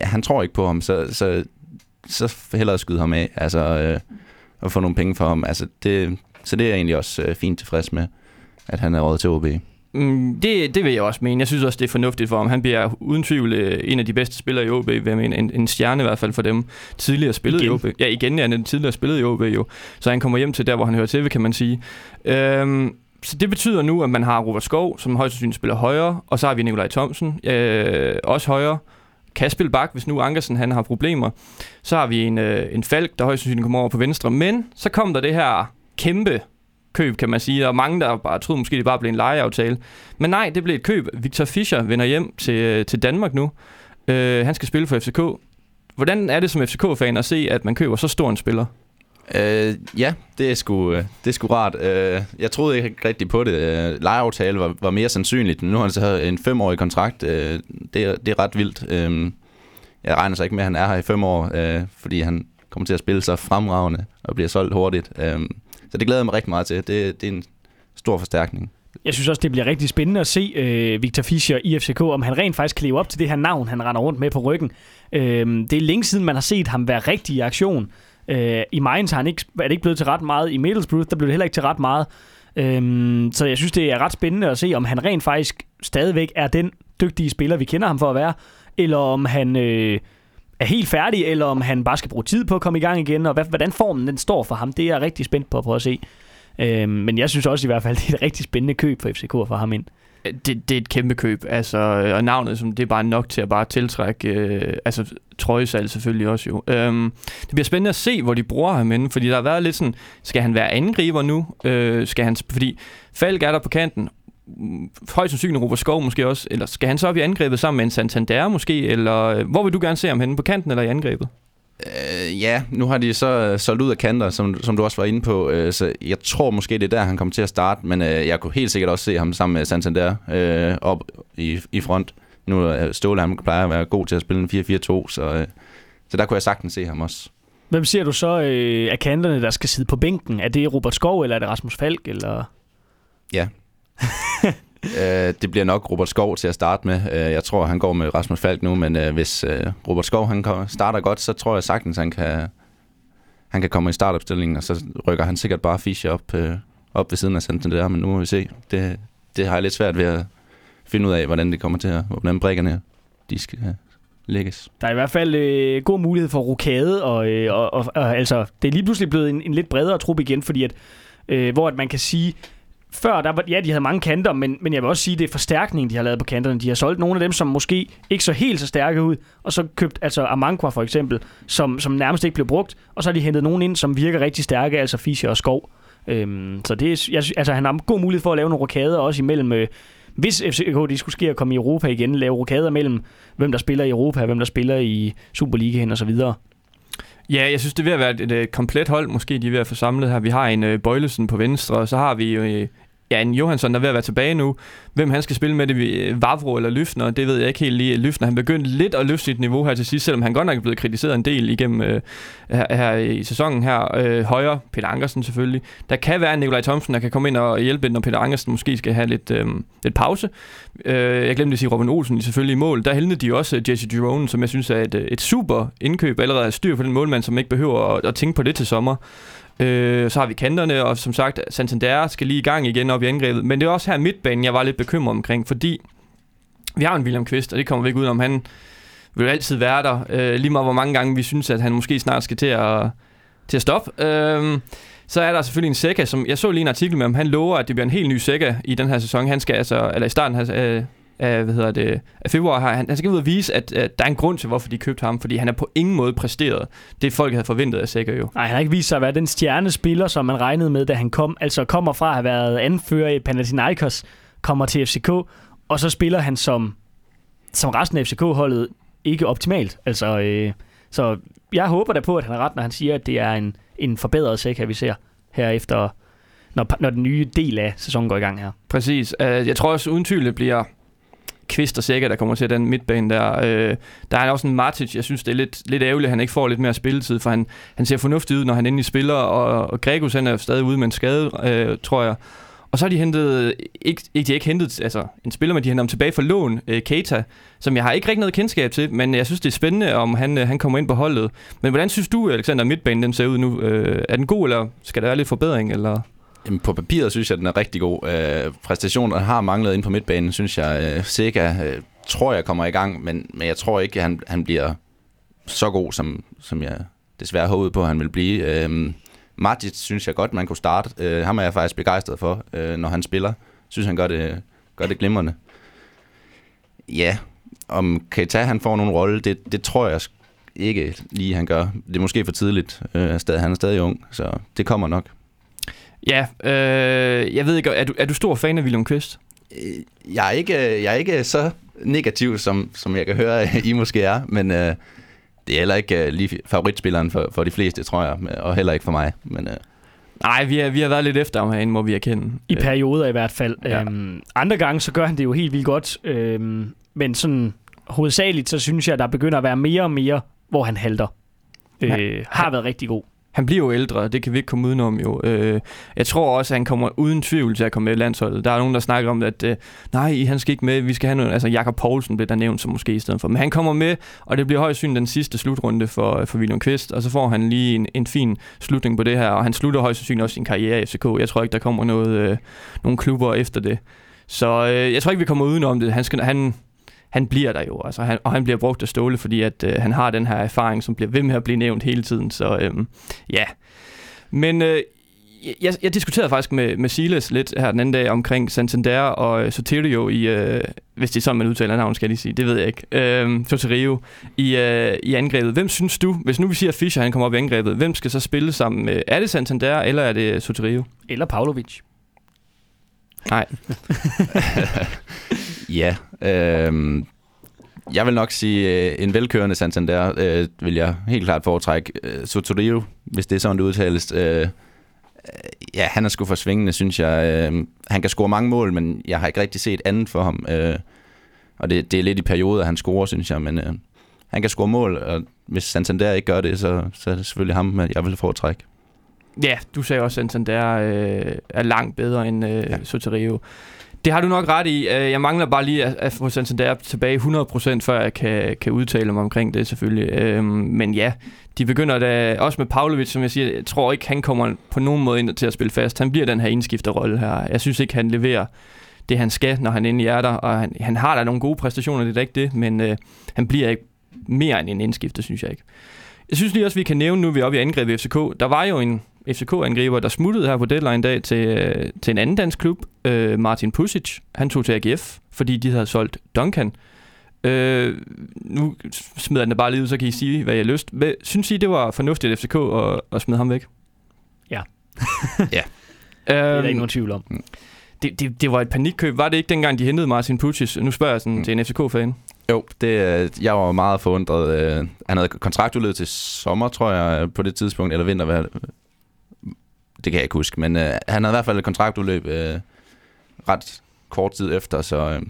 ja, han tror ikke på ham, så, så, så hellere skyde ham af. Altså, uh, og få nogle penge for ham. Altså, det, så det er jeg egentlig også øh, fint tilfreds med, at han er råd til OB. Mm, det, det vil jeg også mene. Jeg synes også, det er fornuftigt for ham. Han bliver uden tvivl øh, en af de bedste spillere i OB, vil jeg mene. En, en stjerne i hvert fald for dem. Tidligere spillet Igen. i OB. Ja, igen, ja, han er tidligere spillet i OB jo. Så han kommer hjem til der, hvor han hører til, kan man sige. Øhm, så det betyder nu, at man har Robert Skov, som højst sandsynligt spiller højre, og så har vi Nikolaj Thomsen, øh, også højre. Kan spille bak, hvis nu Ankersen han har problemer. Så har vi en, øh, en Falk, der højst sandsynligt kommer over på venstre. Men så kom der det her kæmpe køb, kan man sige. Og mange, der bare troede, måske det bare blev en lejeaftale. Men nej, det blev et køb. Victor Fischer vender hjem til, øh, til Danmark nu. Øh, han skal spille for FCK. Hvordan er det som FCK-fan at se, at man køber så stor en spiller? Øh, ja, det er sgu, øh, det er sgu rart. Øh, jeg troede ikke rigtig på det. Øh, lejeaftale var, var mere sandsynligt. Nu har han så en femårig kontrakt. Øh, det, er, det er ret vildt. Øh, jeg regner så ikke med, at han er her i fem år, øh, fordi han kommer til at spille så fremragende og bliver solgt hurtigt. Øh, så det glæder jeg mig rigtig meget til. Det, det er en stor forstærkning. Jeg synes også, det bliver rigtig spændende at se øh, Victor Fischer i FCK, om han rent faktisk kan leve op til det her navn, han render rundt med på ryggen. Øh, det er længe siden, man har set ham være rigtig i aktion. Øh, I Mainz har han ikke, er det ikke blevet til ret meget. I Middlesbrough, der blev det heller ikke til ret meget. Øh, så jeg synes, det er ret spændende at se, om han rent faktisk stadigvæk er den dygtige spiller, vi kender ham for at være, eller om han øh, er helt færdig, eller om han bare skal bruge tid på at komme i gang igen, og hvad, hvordan formen den står for ham, det er jeg rigtig spændt på at prøve at se. Øh, men jeg synes også i hvert fald, *laughs* det er et rigtig spændende køb for FCK at få ham ind. Øh, det, det er et kæmpe køb, altså, øh, og navnet som det er bare nok til at bare tiltrække, øh, altså trøjesalg selvfølgelig også jo. Øhm, det bliver spændende at se, hvor de bruger ham inden, fordi der har været lidt sådan, skal han være angriber nu? Øh, skal han, fordi Falk er der på kanten, højst sandsynligt Robert Skov måske også, eller skal han så op i angrebet sammen med en Santander måske, eller øh, hvor vil du gerne se ham henne, på kanten eller i angrebet? Øh, ja, nu har de så øh, solgt ud af kanter, som, som du også var inde på, øh, så jeg tror måske, det er der, han kommer til at starte, men øh, jeg kunne helt sikkert også se ham sammen med Santander øh, op i, i front. Nu er Ståle, han plejer at være god til at spille en 4-4-2, så, øh, så der kunne jeg sagtens se ham også. Hvem ser du så øh, af kanterne, der skal sidde på bænken? Er det Robert Skov, eller er det Rasmus Falk? Eller? Ja. *laughs* øh, det bliver nok Robert Skov til at starte med. Øh, jeg tror, han går med Rasmus Falk nu, men øh, hvis øh, Robert Skov han starter godt, så tror jeg sagtens, han kan, han kan komme i startopstillingen, og så rykker han sikkert bare Fischer op, øh, op ved siden af Santander, men nu må vi se. Det, det har jeg lidt svært ved at finde ud af, hvordan det kommer til at, hvordan brækkerne de skal øh, lægges. Der er i hvert fald øh, god mulighed for rokade, og, øh, og, og, og altså, det er lige pludselig blevet en, en lidt bredere trup igen, fordi at, øh, hvor at man kan sige, før, der var, ja, de havde mange kanter, men, men jeg vil også sige, det er forstærkningen, de har lavet på kanterne. De har solgt nogle af dem, som måske ikke så helt så stærke ud, og så købt altså Amankwa for eksempel, som, som nærmest ikke blev brugt, og så har de hentet nogen ind, som virker rigtig stærke, altså Fischer og Skov. Øhm, så det er, jeg, altså, han har god mulighed for at lave nogle rokader også imellem, øh, hvis FCK de skulle ske at komme i Europa igen, lave rokader mellem, hvem der spiller i Europa, hvem der spiller i Superligaen og så videre. Ja, jeg synes, det er ved at være et, et, et komplet hold, måske de er ved at få samlet her. Vi har en øh, Bøjlesen på venstre, og så har vi jo øh, Jan Johansson, der er ved at være tilbage nu. Hvem han skal spille med det, Vavro eller Løfner, det ved jeg ikke helt lige. Løfner, han begyndte lidt at løfte sit niveau her til sidst, selvom han godt nok er blevet kritiseret en del igennem øh, her, her i sæsonen her. Øh, højre, Peter Ankersen selvfølgelig. Der kan være en Nikolaj Thomsen, der kan komme ind og hjælpe, når Peter Ankersen måske skal have lidt, øh, lidt pause. Øh, jeg glemte at sige Robin Olsen selvfølgelig i mål. Der hældte de også øh, Jesse Girone, som jeg synes er et, øh, et super indkøb, allerede er styr på den målmand, som ikke behøver at, at tænke på det til sommer. Øh, så har vi kanterne, og som sagt, Santander skal lige i gang igen op i angrebet. Men det er også her midtbanen, jeg var lidt bekymret omkring, fordi vi har en William Kvist, og det kommer vi ikke ud om. Han vil altid være der, øh, lige meget hvor mange gange vi synes, at han måske snart skal til at, til at stoppe. Øh, så er der selvfølgelig en Seca, som jeg så lige en artikel med om, Han lover, at det bliver en helt ny Seca i den her sæson. Han skal altså, eller i starten af, af hvad hedder det, af februar her, han, han skal ud og vise, at, at der er en grund til, hvorfor de købte ham, fordi han er på ingen måde præsteret det, folk havde forventet af Seca jo. Nej, han har ikke vist sig at være den stjernespiller, som man regnede med, da han kom. Altså kommer fra at have været anfører i Panathinaikos, kommer til FCK, og så spiller han som, som resten af FCK-holdet ikke optimalt. Altså, øh, så jeg håber da på, at han har ret, når han siger, at det er en, en forbedret sæk, vi ser her efter, når, når den nye del af sæsonen går i gang her. Præcis. Uh, jeg tror også uden tvivl, det bliver Kvist og Sækker, der kommer til den midtbane der. Øh, der er også en Martic, jeg synes, det er lidt, lidt ærgerligt, at han ikke får lidt mere spilletid, for han, han ser fornuftig ud, når han endelig spiller, og, og Gregus han er stadig ude med en skade, øh, tror jeg. Og så har de hentet, ikke, ikke, de har ikke hentet altså, en spiller, men de henter ham tilbage for lån, øh, Keita, som jeg har ikke rigtig noget kendskab til, men jeg synes, det er spændende, om han, øh, han kommer ind på holdet. Men hvordan synes du, Alexander, midtbanen den ser ud nu? Øh, er den god, eller skal der være lidt forbedring? Eller? Jamen, på papiret synes jeg, den er rigtig god. Øh, præstationerne har manglet ind på midtbanen, synes jeg. Øh, Sega øh, tror jeg kommer i gang, men, men jeg tror ikke, at han, han bliver så god, som, som jeg desværre håbede på, at han vil blive. Øh, Martic synes jeg godt, man kunne starte. Øh, ham er jeg faktisk begejstret for, øh, når han spiller. Synes han gør det, gør det glimrende. Ja, om Keita han får nogen rolle, det, det tror jeg ikke lige, han gør. Det er måske for tidligt. Øh, han er stadig ung, så det kommer nok. Ja, øh, jeg ved ikke, er du, er du stor fan af William Kvist? Øh, Jeg er ikke, jeg er ikke så negativ, som, som jeg kan høre, *laughs* I måske er, men øh, det er heller ikke øh, lige favoritspilleren for, for de fleste, tror jeg, og heller ikke for mig. Men øh, Nej, vi har, vi har været lidt efter ham herinde, må vi erkende. I Øh, perioder i hvert fald. Ja. Øhm, andre gange, så gør han det jo helt vildt godt. Øhm, men sådan hovedsageligt, så synes jeg, der begynder at være mere og mere, hvor han halter. Ja. Øh, har været rigtig god. Han bliver jo ældre, det kan vi ikke komme udenom jo. Øh, jeg tror også, at han kommer uden tvivl til at komme med i landsholdet. Der er nogen, der snakker om, at øh, nej, han skal ikke med, vi skal have noget. Altså Jakob Poulsen blev der nævnt som måske i stedet for. Men han kommer med, og det bliver højst synligt den sidste slutrunde for, øh, for William Kvist. Og så får han lige en, en fin slutning på det her, og han slutter højst sandsynligt også sin karriere i FCK. Jeg tror ikke, der kommer noget, øh, nogle klubber efter det. Så øh, jeg tror ikke, vi kommer udenom det. Han, skal, han, han bliver der jo, altså, han, og han bliver brugt af Ståle, fordi at, øh, han har den her erfaring, som bliver ved med at blive nævnt hele tiden. Så øh, ja, men øh, jeg, jeg diskuterede faktisk med, med Silas lidt her den anden dag omkring Santander og øh, Soterio i, øh, hvis det er sådan, man udtaler navn, skal jeg lige sige, det ved jeg ikke, øh, Soterio i, øh, i angrebet. Hvem synes du, hvis nu vi siger, at Fischer han kommer op i angrebet, hvem skal så spille sammen med, er det Santander, eller er det Soterio? Eller Pavlovic. Nej. *laughs* *laughs* ja, øh, jeg vil nok sige, øh, en velkørende Santander øh, vil jeg helt klart foretrække. Øh, Sotorio, hvis det er sådan, det udtales. Øh, øh, ja, han er sgu for svingende, synes jeg. Øh, han kan score mange mål, men jeg har ikke rigtig set andet for ham. Øh, og det, det er lidt i perioder, han scorer, synes jeg. Men øh, han kan score mål, og hvis Santander ikke gør det, så, så er det selvfølgelig ham, jeg vil foretrække. Ja, du sagde også, at Santander øh, er langt bedre end øh, ja. Ja. Soterio. Det har du nok ret i. Øh, jeg mangler bare lige at, få Santander tilbage 100%, før jeg kan, kan udtale mig omkring det selvfølgelig. Øhm, men ja, de begynder da, også med Pavlovic, som jeg siger, jeg tror ikke, han kommer på nogen måde ind til at spille fast. Han bliver den her indskifterrolle her. Jeg synes ikke, han leverer det, han skal, når han er der. i. Og han, han har da nogle gode præstationer, det er da ikke det, men øh, han bliver ikke mere end en indskifter, synes jeg ikke. Jeg synes lige også, vi kan nævne, nu er vi oppe i angrebet i FCK. Der var jo en FCK-angriber, der smuttede her på deadline dag til, øh, til en anden dansk klub, øh, Martin Pusic. Han tog til AGF, fordi de havde solgt Duncan. Øh, nu smider jeg den bare lige ud, så kan I sige, hvad jeg har lyst. Hvad, synes I, det var fornuftigt af FCK at, at smide ham væk? Ja. *laughs* Ja. Det er der ikke nogen tvivl om. det, det, det var et panikkøb. Var det ikke dengang, de hentede Martin Pusic? Nu spørger jeg sådan Mm. til en FCK-fan. Jo, det, øh, jeg var meget forundret. Øh, Han havde kontraktudløb til sommer, tror jeg, på det tidspunkt, eller vinter. Hvad, det kan jeg ikke huske, men øh, han havde i hvert fald et kontraktudløb øh, ret kort tid efter, så, øh,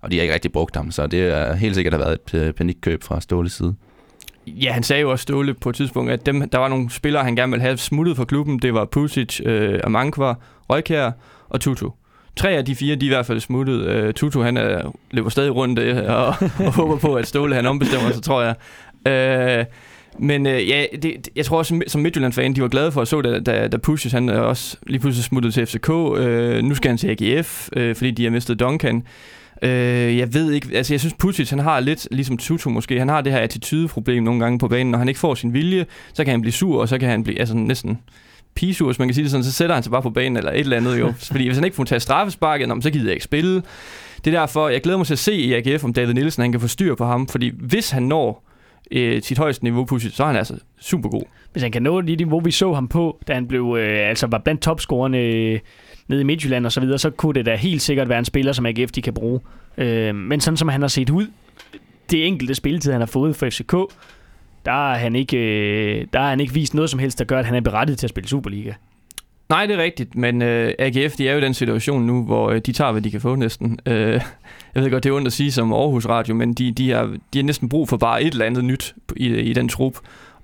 og de har ikke rigtig brugt ham, så det er helt sikkert har været et øh, panikkøb fra Ståles side. Ja, han sagde jo også Ståle på et tidspunkt, at dem, der var nogle spillere, han gerne ville have smuttet fra klubben. Det var Pusic, øh, Amankwa, Røykær og Tutu. Tre af de fire, de er i hvert fald smuttet. Øh, Tutu, han er, løber stadig rundt øh, og, og håber på, at Ståle han ombestemmer sig, tror jeg. Øh, men øh, ja, det, det- jeg tror også, som- Midtjylland-fan, de var glade for at så, da, da, da Pusic, han er også lige pludselig smuttet til FCK. Øh, nu skal han til AGF, øh, fordi de har mistet Duncan. Øh, jeg ved ikke, altså jeg synes Pusic, han har lidt, ligesom Tutu måske, han har det her attitude-problem nogle gange på banen. Når han ikke får sin vilje, så kan han blive sur, og så kan han blive altså, næsten pigesur, hvis man kan sige det sådan, så sætter han sig bare på banen eller et eller andet jo. *laughs* Fordi hvis han ikke får taget straffesparket, så gider jeg ikke spille. Det er derfor, jeg glæder mig til at se i AGF, om David Nielsen han kan få styr på ham, fordi hvis han når øh, sit højeste niveau, pludselig, så er han altså super god. Hvis han kan nå det niveau, vi så ham på, da han blev, øh, altså var blandt topscorerne øh, nede i Midtjylland og så videre, så kunne det da helt sikkert være en spiller, som AGF de kan bruge. Øh, men sådan som han har set ud, det enkelte spilletid, han har fået for FCK, der har han ikke, øh, der har han ikke vist noget som helst, der gør, at han er berettiget til at spille Superliga. Nej, det er rigtigt, men øh, AGF, de er jo i den situation nu, hvor øh, de tager, hvad de kan få næsten. Øh, jeg ved godt, det er ondt at sige som Aarhus Radio, men de, de, har, de har næsten brug for bare et eller andet nyt i, i den trup.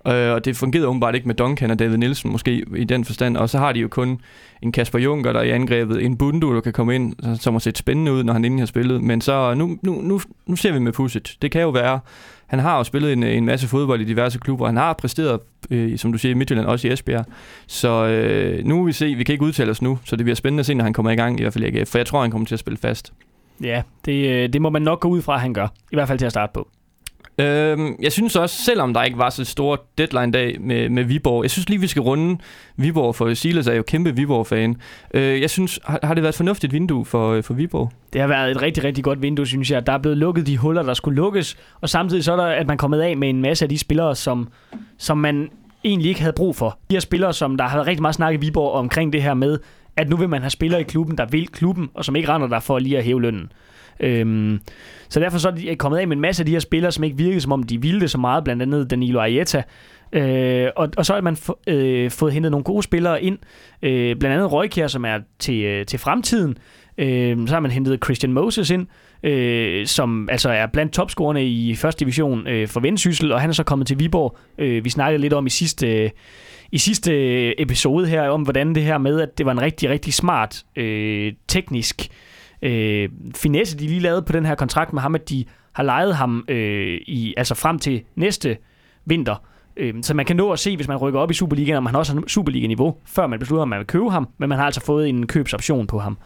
Øh, og det fungerede åbenbart ikke med Duncan og David Nielsen måske i den forstand. Og så har de jo kun en Kasper Junker, der er i angrebet, en Bundu, der kan komme ind, som har set spændende ud, når han inden har spillet. Men så nu, nu, nu, nu ser vi med Pusic. Det kan jo være, han har jo spillet en, en masse fodbold i diverse klubber. Han har præsteret, øh, som du siger, i Midtjylland, også i Esbjerg. Så øh, nu vil vi se, vi kan ikke udtale os nu, så det bliver spændende at se, når han kommer i gang, i hvert fald ikke. For jeg tror, han kommer til at spille fast. Ja, det, øh, det må man nok gå ud fra, at han gør. I hvert fald til at starte på. Øhm, jeg synes også, selvom der ikke var så stor deadline-dag med, med Viborg, jeg synes lige, vi skal runde Viborg, for Silas er jo kæmpe Viborg-fan. Øh, jeg synes, har, har det været et fornuftigt vindue for, øh, for Viborg? Det har været et rigtig, rigtig godt vindue, synes jeg. Der er blevet lukket de huller, der skulle lukkes, og samtidig så er der, at man er kommet af med en masse af de spillere, som, som man egentlig ikke havde brug for. De her spillere, som der har været rigtig meget snak i Viborg omkring det her med, at nu vil man have spillere i klubben, der vil klubben, og som ikke render der for lige at hæve lønnen. Øhm, så derfor så er de kommet af med en masse af de her spillere, som ikke virkede som om de ville det så meget, blandt andet Danilo Arieta. Øh, og, og så har man få, øh, fået hentet nogle gode spillere ind, øh, blandt andet Røgkjær, som er til, øh, til fremtiden. Øh, så har man hentet Christian Moses ind, øh, som altså er blandt topscorerne i første division øh, for Vendsyssel, og han er så kommet til Viborg. Øh, vi snakkede lidt om i sidste, øh, i sidste episode her, om hvordan det her med, at det var en rigtig, rigtig smart øh, teknisk øh, Øh, finesse, de lige lavede på den her kontrakt med ham, at de har lejet ham øh, i, altså frem til næste vinter. Øh, så man kan nå at se, hvis man rykker op i Superligaen, om han også har Superliga-niveau, før man beslutter, om man vil købe ham, men man har altså fået en købsoption på ham.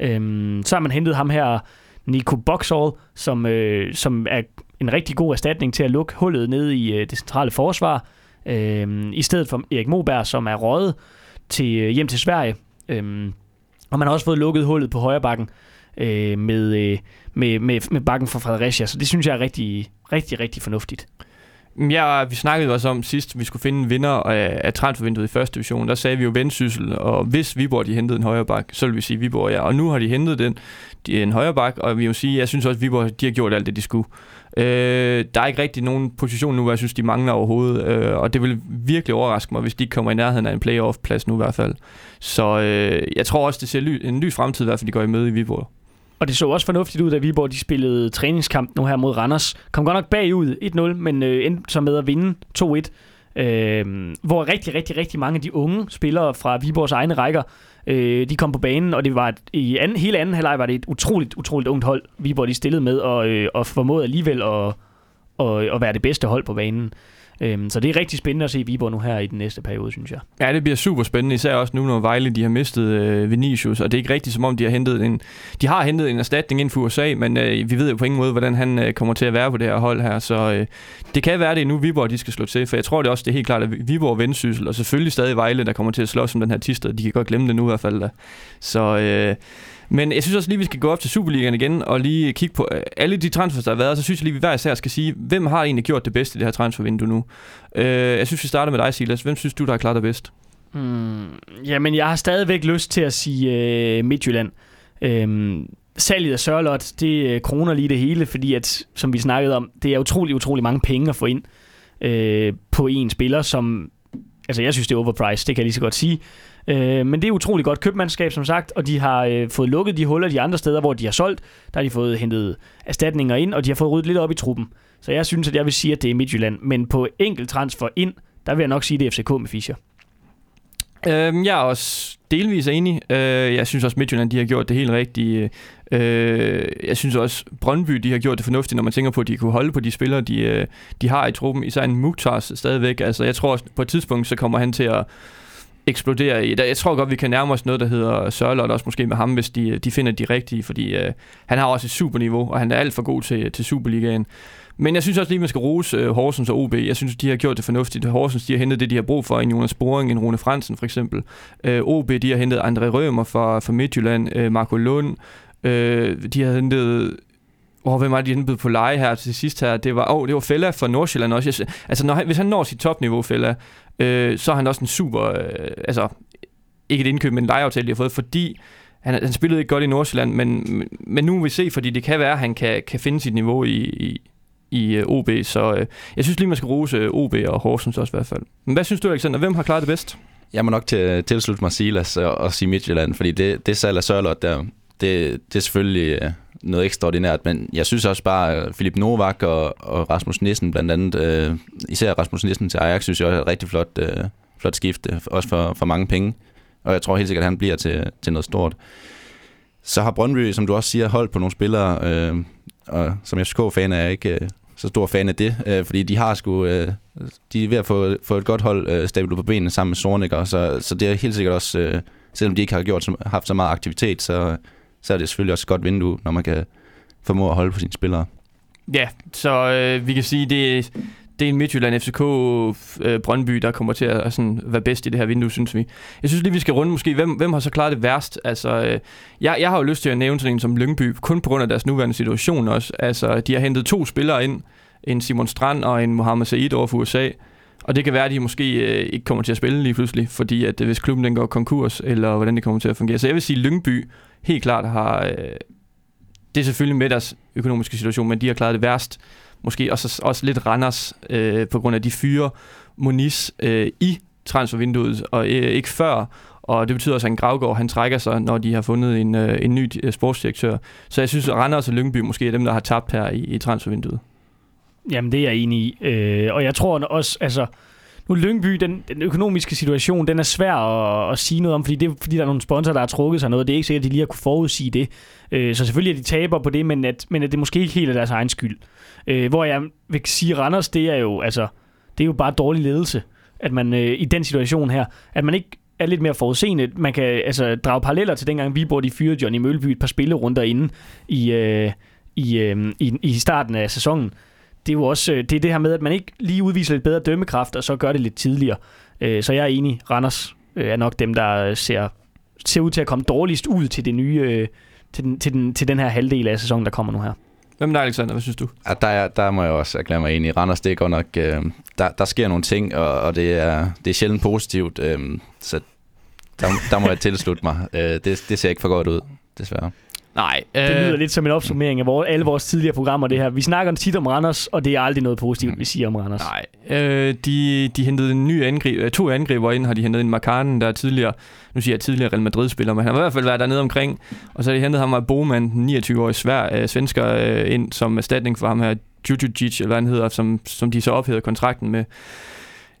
Øh, så har man hentet ham her, Nico Boxall, som, øh, som er en rigtig god erstatning til at lukke hullet ned i øh, det centrale forsvar, øh, i stedet for Erik Moberg, som er røget til, øh, hjem til Sverige. Øh, og man har også fået lukket hullet på højre bakken øh, med, øh, med, med, med bakken fra Fredericia. Så det synes jeg er rigtig, rigtig, rigtig fornuftigt. Mm, ja, vi snakkede også om sidst, at vi skulle finde en vinder af, af transfervinduet i første division. Der sagde vi jo Vendsyssel, og hvis Viborg de hentede en højre bak, så ville vi sige Viborg, ja. Og nu har de hentet den, de, en højre bak, og vi må sige, jeg synes også, at Viborg de har gjort alt det, de skulle. Øh, der er ikke rigtig nogen position nu, hvor jeg synes, de mangler overhovedet, øh, og det vil virkelig overraske mig, hvis de ikke kommer i nærheden af en playoff-plads nu i hvert fald. Så øh, jeg tror også, det ser ly- en lys fremtid, i hvert fald de går i møde i Viborg. Og det så også fornuftigt ud, da Viborg de spillede træningskamp nu her mod Randers. Kom godt nok bagud 1-0, men øh, endte så med at vinde 2-1. Øh, hvor rigtig, rigtig, rigtig mange af de unge spillere fra Viborgs egne rækker, øh, de kom på banen, og det var et, i anden, hele anden halvleg var det et utroligt, utroligt ungt hold, Viborg de stillede med, og, øh, og formåede alligevel at, at, at være det bedste hold på banen. Øhm, så det er rigtig spændende at se Viborg nu her i den næste periode, synes jeg. Ja, det bliver super spændende, især også nu, når Vejle de har mistet øh, Vinicius, og det er ikke rigtigt, som om de har hentet en, de har hentet en erstatning ind for USA, men øh, vi ved jo på ingen måde, hvordan han øh, kommer til at være på det her hold her, så øh, det kan være, det er nu Viborg, de skal slå til, for jeg tror det også, det er helt klart, at Viborg og Vendsyssel, og selvfølgelig stadig Vejle, der kommer til at slås om den her tister, de kan godt glemme det nu i hvert fald da. Så øh, men jeg synes også lige, vi skal gå op til Superligaen igen og lige kigge på øh, alle de transfers, der har været. Så synes jeg lige, vi hver især skal sige, hvem har egentlig gjort det bedste i det her transfervindue nu? Øh, jeg synes, vi starter med dig, Silas. Hvem synes du, der har klaret det bedst? Mm, jamen, jeg har stadigvæk lyst til at sige øh, Midtjylland. Øh, salget af Sørlot, det øh, kroner lige det hele, fordi at, som vi snakkede om, det er utrolig, utrolig mange penge at få ind øh, på en spiller, som, altså jeg synes, det er overpriced, det kan jeg lige så godt sige. Øh, men det er utrolig godt købmandskab, som sagt, og de har øh, fået lukket de huller de andre steder, hvor de har solgt. Der har de fået hentet erstatninger ind, og de har fået ryddet lidt op i truppen. Så jeg synes, at jeg vil sige, at det er Midtjylland. Men på enkelt transfer ind, der vil jeg nok sige, at det er FCK med Fischer. Øhm, jeg er også delvis enig. Øh, jeg synes også, Midtjylland de har gjort det helt rigtigt. Øh, jeg synes også, Brøndby de har gjort det fornuftigt, når man tænker på, at de kunne holde på de spillere, de, øh, de har i truppen. Især en Mukhtar stadigvæk. Altså, jeg tror også, på et tidspunkt, så kommer han til at eksplodere i. Jeg tror godt, vi kan nærme os noget, der hedder Sørlot, også måske med ham, hvis de, de finder de rigtige, fordi øh, han har også et superniveau, og han er alt for god til, til Superligaen. Men jeg synes også lige, man skal rose øh, Horsens og OB. Jeg synes, de har gjort det fornuftigt. Horsens, de har hentet det, de har brug for. En Jonas Boring, en Rune Fransen for eksempel. Øh, OB, de har hentet André Rømer fra, fra Midtjylland. Øh, Marco Lund. Øh, de har hentet Oh, hvem var det, de hentet på leje her til sidst her? Det var, oh, det var Fella fra Nordsjælland også. Jeg, altså, når han, hvis han når sit topniveau, Fella, øh, så er han også en super, øh, altså ikke et indkøb, men en lejeaftale, de har fået, fordi han, han spillede ikke godt i Nordsjælland, men, men nu vil vi se, fordi det kan være, at han kan, kan finde sit niveau i, i, i øh, OB, så øh, jeg synes lige, man skal rose øh, OB og Horsens også i hvert fald. Men hvad synes du, Alexander? Hvem har klaret det bedst? Jeg må nok til, tilslutte mig Silas og, og sige Midtjylland, fordi det, det salg af Sørlot der, det, det er selvfølgelig øh, noget ekstraordinært, men jeg synes også bare, at Philip Novak og, og Rasmus Nissen blandt andet, øh, især Rasmus Nissen til Ajax, synes jeg også er et rigtig flot, øh, flot skifte, øh, også for, for mange penge. Og jeg tror helt sikkert, at han bliver til, til noget stort. Så har Brøndby, som du også siger, holdt på nogle spillere, øh, og som FCK-fan er jeg ikke øh, så stor fan af det, øh, fordi de har sgu, øh, de er ved at få, få et godt hold øh, stablet på benene sammen med Sorniger, så, så det er helt sikkert også, øh, selvom de ikke har gjort så, haft så meget aktivitet, så, så er det selvfølgelig også et godt vindue, når man kan formå at holde på sine spillere. Ja, så øh, vi kan sige, det, det er en Midtjylland FCK øh, Brøndby, der kommer til at sådan, være bedst i det her vindue, synes vi. Jeg synes lige, vi skal runde måske, hvem, hvem har så klaret det værst? Altså, øh, jeg, jeg har jo lyst til at nævne sådan en som Lyngby, kun på grund af deres nuværende situation også. Altså, de har hentet to spillere ind, en Simon Strand og en Mohamed Said over for USA. Og det kan være, at de måske øh, ikke kommer til at spille lige pludselig, fordi at øh, hvis klubben den går konkurs, eller hvordan det kommer til at fungere. Så jeg vil sige, at Lyngby helt klart har... Øh, det er selvfølgelig med deres økonomiske situation, men de har klaret det værst. Måske også, også lidt Randers øh, på grund af de fyre Moniz øh, i transfervinduet, og øh, ikke før. Og det betyder også, at en Gravgaard han trækker sig, når de har fundet en, øh, en ny øh, sportsdirektør. Så jeg synes, at Randers og Lyngby måske er dem, der har tabt her i, i transfervinduet. Jamen, det er jeg enig i. Øh, og jeg tror også, altså... Nu Lyngby, den, den økonomiske situation, den er svær at, at sige noget om, fordi det er fordi, der er nogle sponsorer, der har trukket sig noget. Det er ikke sikkert, at de lige har kunne forudsige det. Øh, så selvfølgelig er de taber på det, men at, men at det måske ikke helt er deres egen skyld. Øh, hvor jeg vil sige, Randers, det er jo, altså, det er jo bare dårlig ledelse, at man øh, i den situation her, at man ikke er lidt mere forudseende. Man kan altså drage paralleller til dengang Viborg de fyrede Johnny Mølby et par spillerunder inde i, øh, i, øh, i, i starten af sæsonen det er jo også øh, det, er det her med, at man ikke lige udviser lidt bedre dømmekraft, og så gør det lidt tidligere. Øh, så jeg er enig, Randers øh, er nok dem, der ser, ser ud til at komme dårligst ud til det nye, til den, til, den, til den her halvdel af sæsonen, der kommer nu her. Hvem er der, Alexander? Hvad synes du? Ja, der, der må jeg også erklære mig enig. Randers, det er godt nok... Øh, der, der sker nogle ting, og, og det, er, det er sjældent positivt. Øh, så der, der må jeg tilslutte mig. Øh, det, det ser ikke for godt ud, desværre. Nej. Øh... Det lyder lidt som en opsummering af vores, alle vores tidligere programmer, det her. Vi snakker tit om Randers, og det er aldrig noget positivt, vi siger om Randers. Nej. Øh, de, de hentede en ny angreb, øh, to angriber ind, har de hentet en Markanen, der er tidligere, nu siger jeg tidligere Real Madrid-spiller, men han har i hvert fald været dernede omkring. Og så har de hentet ham af Boman, den 29-årige svær, øh, svensker, øh, ind som erstatning for ham her, Djudjic, eller hvad han hedder, som, som de så ophævede kontrakten med.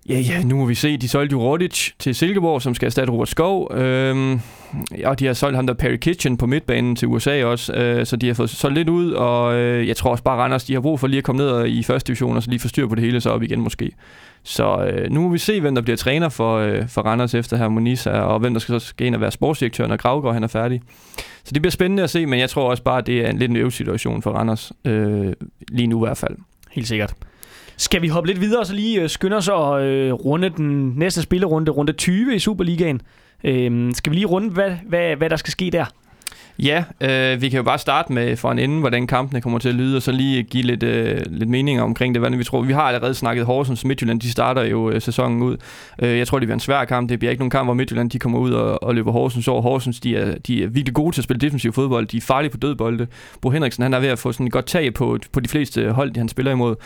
Ja, ja, nu må vi se. De solgte jo Rodic til Silkeborg, som skal erstatte Robert Skov. Øhm, og de har solgt ham der Perry Kitchen på midtbanen til USA også. Øh, så de har fået solgt lidt ud, og øh, jeg tror også bare, Randers de har brug for lige at komme ned i første division, og så lige få styr på det hele så op igen måske. Så øh, nu må vi se, hvem der bliver træner for, øh, for Randers efter her Moniz og hvem der skal så skal ind og være sportsdirektør, når Gravgaard han er færdig. Så det bliver spændende at se, men jeg tror også bare, at det er en lidt en øvesituation for Randers, øh, lige nu i hvert fald. Helt sikkert. Skal vi hoppe lidt videre og så lige øh, skynde os og øh, runde den næste spillerunde, runde 20 i Superligaen? Øh, skal vi lige runde, hvad, hvad, hvad der skal ske der? Ja, øh, vi kan jo bare starte med for en ende, hvordan kampene kommer til at lyde, og så lige give lidt, øh, lidt meninger omkring det, hvordan vi tror. Vi har allerede snakket Horsens Midtjylland, de starter jo øh, sæsonen ud. Øh, jeg tror, det bliver en svær kamp. Det bliver ikke nogen kamp, hvor Midtjylland de kommer ud og, og løber Horsens over. Horsens, de er, de er virkelig gode til at spille defensiv fodbold. De er farlige på dødbolde. Bo Henriksen, han er ved at få sådan et godt tag på, på de fleste hold, han spiller imod.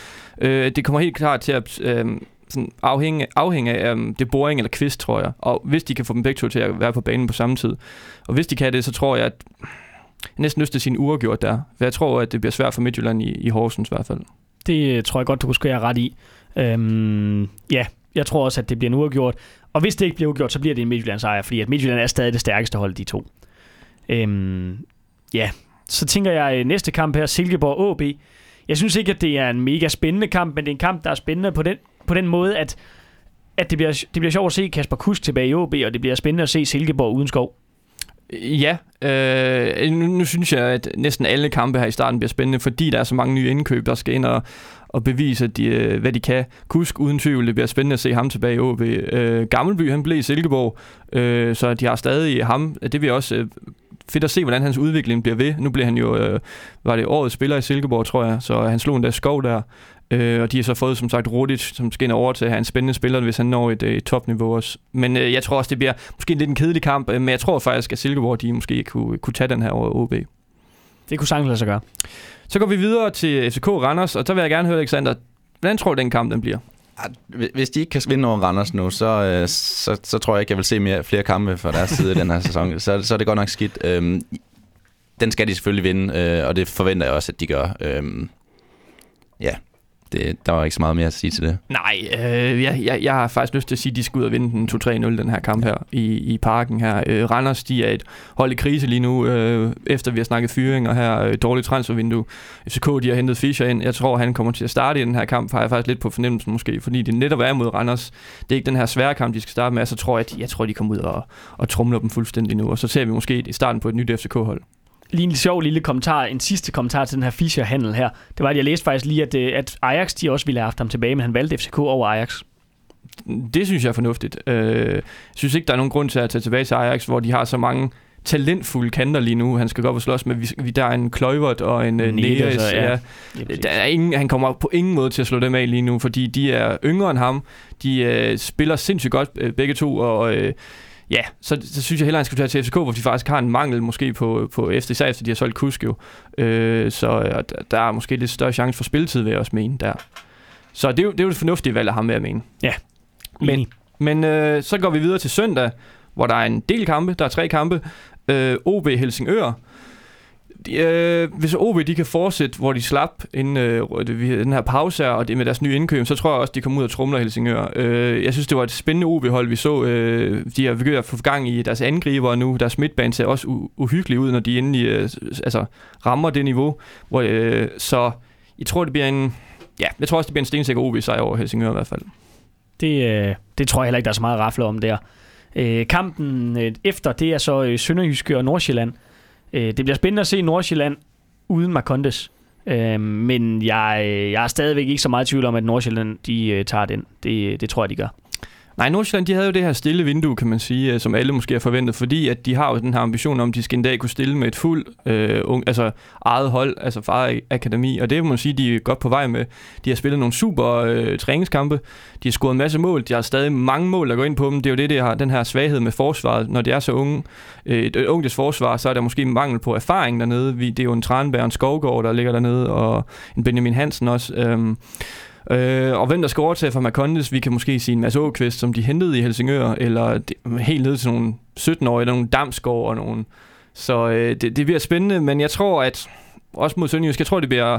Øh, det kommer helt klart til at... Øh, sådan afhænge, afhænge af um, det boring eller kvist, tror jeg. Og hvis de kan få dem begge to til at være på banen på samme tid. Og hvis de kan det, så tror jeg, at jeg næsten lyst til sin uafgjort der. For jeg tror, at det bliver svært for Midtjylland i, i Horsens i hvert fald. Det øh, tror jeg godt, du kunne ret i. Øhm, ja, jeg tror også, at det bliver en uafgjort. Og hvis det ikke bliver uafgjort, så bliver det en Midtjylland sejr, fordi at Midtjylland er stadig det stærkeste hold, de to. Øhm, ja, så tænker jeg øh, næste kamp her, Silkeborg AB. Jeg synes ikke, at det er en mega spændende kamp, men det er en kamp, der er spændende på den, på den måde, at, at det, bliver, det bliver sjovt at se Kasper Kusk tilbage i OB, og det bliver spændende at se Silkeborg uden skov. Ja, øh, nu, nu synes jeg, at næsten alle kampe her i starten bliver spændende, fordi der er så mange nye indkøb, der skal ind og, og bevise, at de, øh, hvad de kan. Kusk uden tvivl, det bliver spændende at se ham tilbage i OB. Øh, Gammelby, han blev i Silkeborg, øh, så de har stadig ham. Det bliver også øh, fedt at se, hvordan hans udvikling bliver ved. Nu bliver han jo, øh, var det årets spiller i Silkeborg, tror jeg, så han slog en der skov der. Øh, og de har så fået, som sagt, Rodic, som skal ind over til at have en spændende spiller, hvis han når et, et topniveau også. Men øh, jeg tror også, det bliver måske lidt en kedelig kamp, øh, men jeg tror faktisk, at Silkeborg, de måske kunne, kunne tage den her over OB. Det kunne sagtens lade sig gøre. Så går vi videre til FCK Randers, og så vil jeg gerne høre, Alexander, hvordan tror du, den kamp den bliver? Hvis de ikke kan vinde over Randers nu, så, øh, så, så tror jeg ikke, jeg vil se mere, flere kampe fra deres side i den her sæson. Så, så er det godt nok skidt. Øhm, den skal de selvfølgelig vinde, øh, og det forventer jeg også, at de gør. Øh, ja, det, der var ikke så meget mere at sige til det. Nej, øh, jeg, jeg, jeg har faktisk lyst til at sige, at de skal ud og vinde den 2-3-0, den her kamp her i, i parken her. Øh, Randers, de er et hold i krise lige nu, øh, efter vi har snakket fyringer her, øh, dårligt transfervindue. FCK, de har hentet Fischer ind. Jeg tror, han kommer til at starte i den her kamp, har jeg faktisk lidt på fornemmelsen måske, fordi det netop er mod Randers. Det er ikke den her svære kamp, de skal starte med, så tror jeg, at de, jeg tror, de kommer ud og, og trumler dem fuldstændig nu, og så ser vi måske i starten på et nyt FCK-hold. Lige en sjov lille kommentar, en sidste kommentar til den her Fischer-handel her. Det var, at jeg læste faktisk lige, at, øh, at Ajax de også ville have haft ham tilbage, men han valgte FCK over Ajax. Det synes jeg er fornuftigt. Øh, jeg synes ikke, der er nogen grund til at tage tilbage til Ajax, hvor de har så mange talentfulde kanter lige nu. Han skal gå op og slås med. Vi, der er en Kløjvert og en uh, Neres, Neres. ja. Ja. Der er ingen, han kommer på ingen måde til at slå dem af lige nu, fordi de er yngre end ham. De øh, spiller sindssygt godt øh, begge to, og øh, ja, så, så synes jeg hellere, han skal tage til FCK, hvor de faktisk har en mangel måske på, på efter, især efter de har solgt Kusk jo. Øh, så der, er måske lidt større chance for spilletid, vil jeg også mene der. Så det er jo, det er jo et fornuftigt valg af ham, vil jeg mene. Men, Men øh, så går vi videre til søndag, hvor der er en del kampe. Der er tre kampe. Øh, OB Helsingør. De, øh, hvis OB de kan fortsætte, hvor de slap inden øh, den her pause her, og det med deres nye indkøb, så tror jeg også, de kommer ud og trumler Helsingør. Øh, jeg synes, det var et spændende OB-hold, vi så. Øh, de har begyndt at få gang i deres angriber nu. Deres midtbane ser også uhyggelig ud, når de endelig øh, altså, rammer det niveau. Hvor, øh, så jeg tror, det bliver en... Ja, jeg tror også, det bliver en stensikker OB-sejr over Helsingør i hvert fald. Det, øh, det tror jeg heller ikke, der er så meget at rafle om der. Øh, kampen øh, efter, det er så øh, Sønderjyske og Nordsjælland. Øh, det bliver spændende at se Nordsjælland uden Marcondes. Øh, men jeg, jeg er stadigvæk ikke så meget i tvivl om, at Nordsjælland de, øh, tager den. Det, det tror jeg, de gør. Nej, Nordsjælland, de havde jo det her stille vindue, kan man sige, øh, som alle måske har forventet, fordi at de har jo den her ambition om, at de skal en dag kunne stille med et fuld øh, altså eget hold, altså fra akademi, og det må man sige, de er godt på vej med. De har spillet nogle super øh, træningskampe, de har scoret en masse mål, de har stadig mange mål, der går ind på dem. Det er jo det, det har den her svaghed med forsvaret, når de er så unge. Øh, et, øh, et forsvar, så er der måske mangel på erfaring dernede. Vi, det er jo en Tranberg, en Skovgård, der ligger dernede, og en Benjamin Hansen også. Øh, Øh, og hvem der skal overtage for Marcondes, vi kan måske sige en masse Åkvist, som de hentede i Helsingør, eller de, helt ned til nogle 17-årige, eller nogle Damsgaard og nogle... Så øh, det, det bliver spændende, men jeg tror, at også mod Sønderjysk, jeg tror, det bliver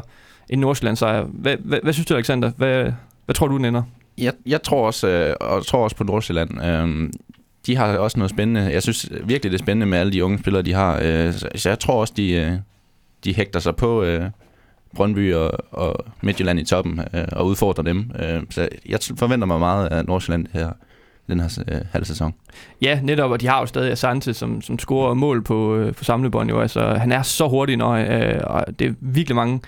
en Nordsjælland sejr. Hvad, hvad, hvad synes du, Alexander? Hvad, hvad tror du, den ender? Jeg, jeg tror også, øh, og tror også på Nordsjælland. Øh, de har også noget spændende. Jeg synes virkelig, det er spændende med alle de unge spillere, de har. Øh, så, så jeg tror også, de, øh, de hægter sig på øh, Brøndby og, og Midtjylland i toppen øh, og udfordrer dem. Øh, så jeg forventer mig meget af Nordsjælland her den her øh, halv sæson. Ja, netop, og de har jo stadig Asante, som, som scorer mål på, øh, på samlebånd. Jo. Altså, han er så hurtig, når, øh, og det er virkelig mange,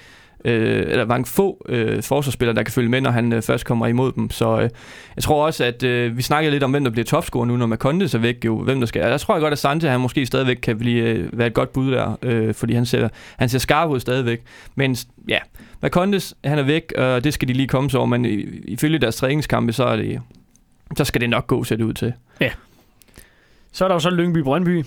øh, eller mange få øh, forsvarsspillere, der kan følge med, når han øh, først kommer imod dem. Så øh, jeg tror også, at øh, vi snakker lidt om, hvem der bliver topscorer nu, når Makonde er væk. Jo, hvem der skal. Jeg tror jeg godt, at Sante, han måske stadigvæk kan blive, øh, være et godt bud der, øh, fordi han ser, han ser skarp ud stadigvæk. Men ja, Makondes, han er væk, og det skal de lige komme så over, men ifølge deres træningskampe, så er det så skal det nok gå, ser det ud til. Ja. Så er der jo så Lyngby-Brøndby.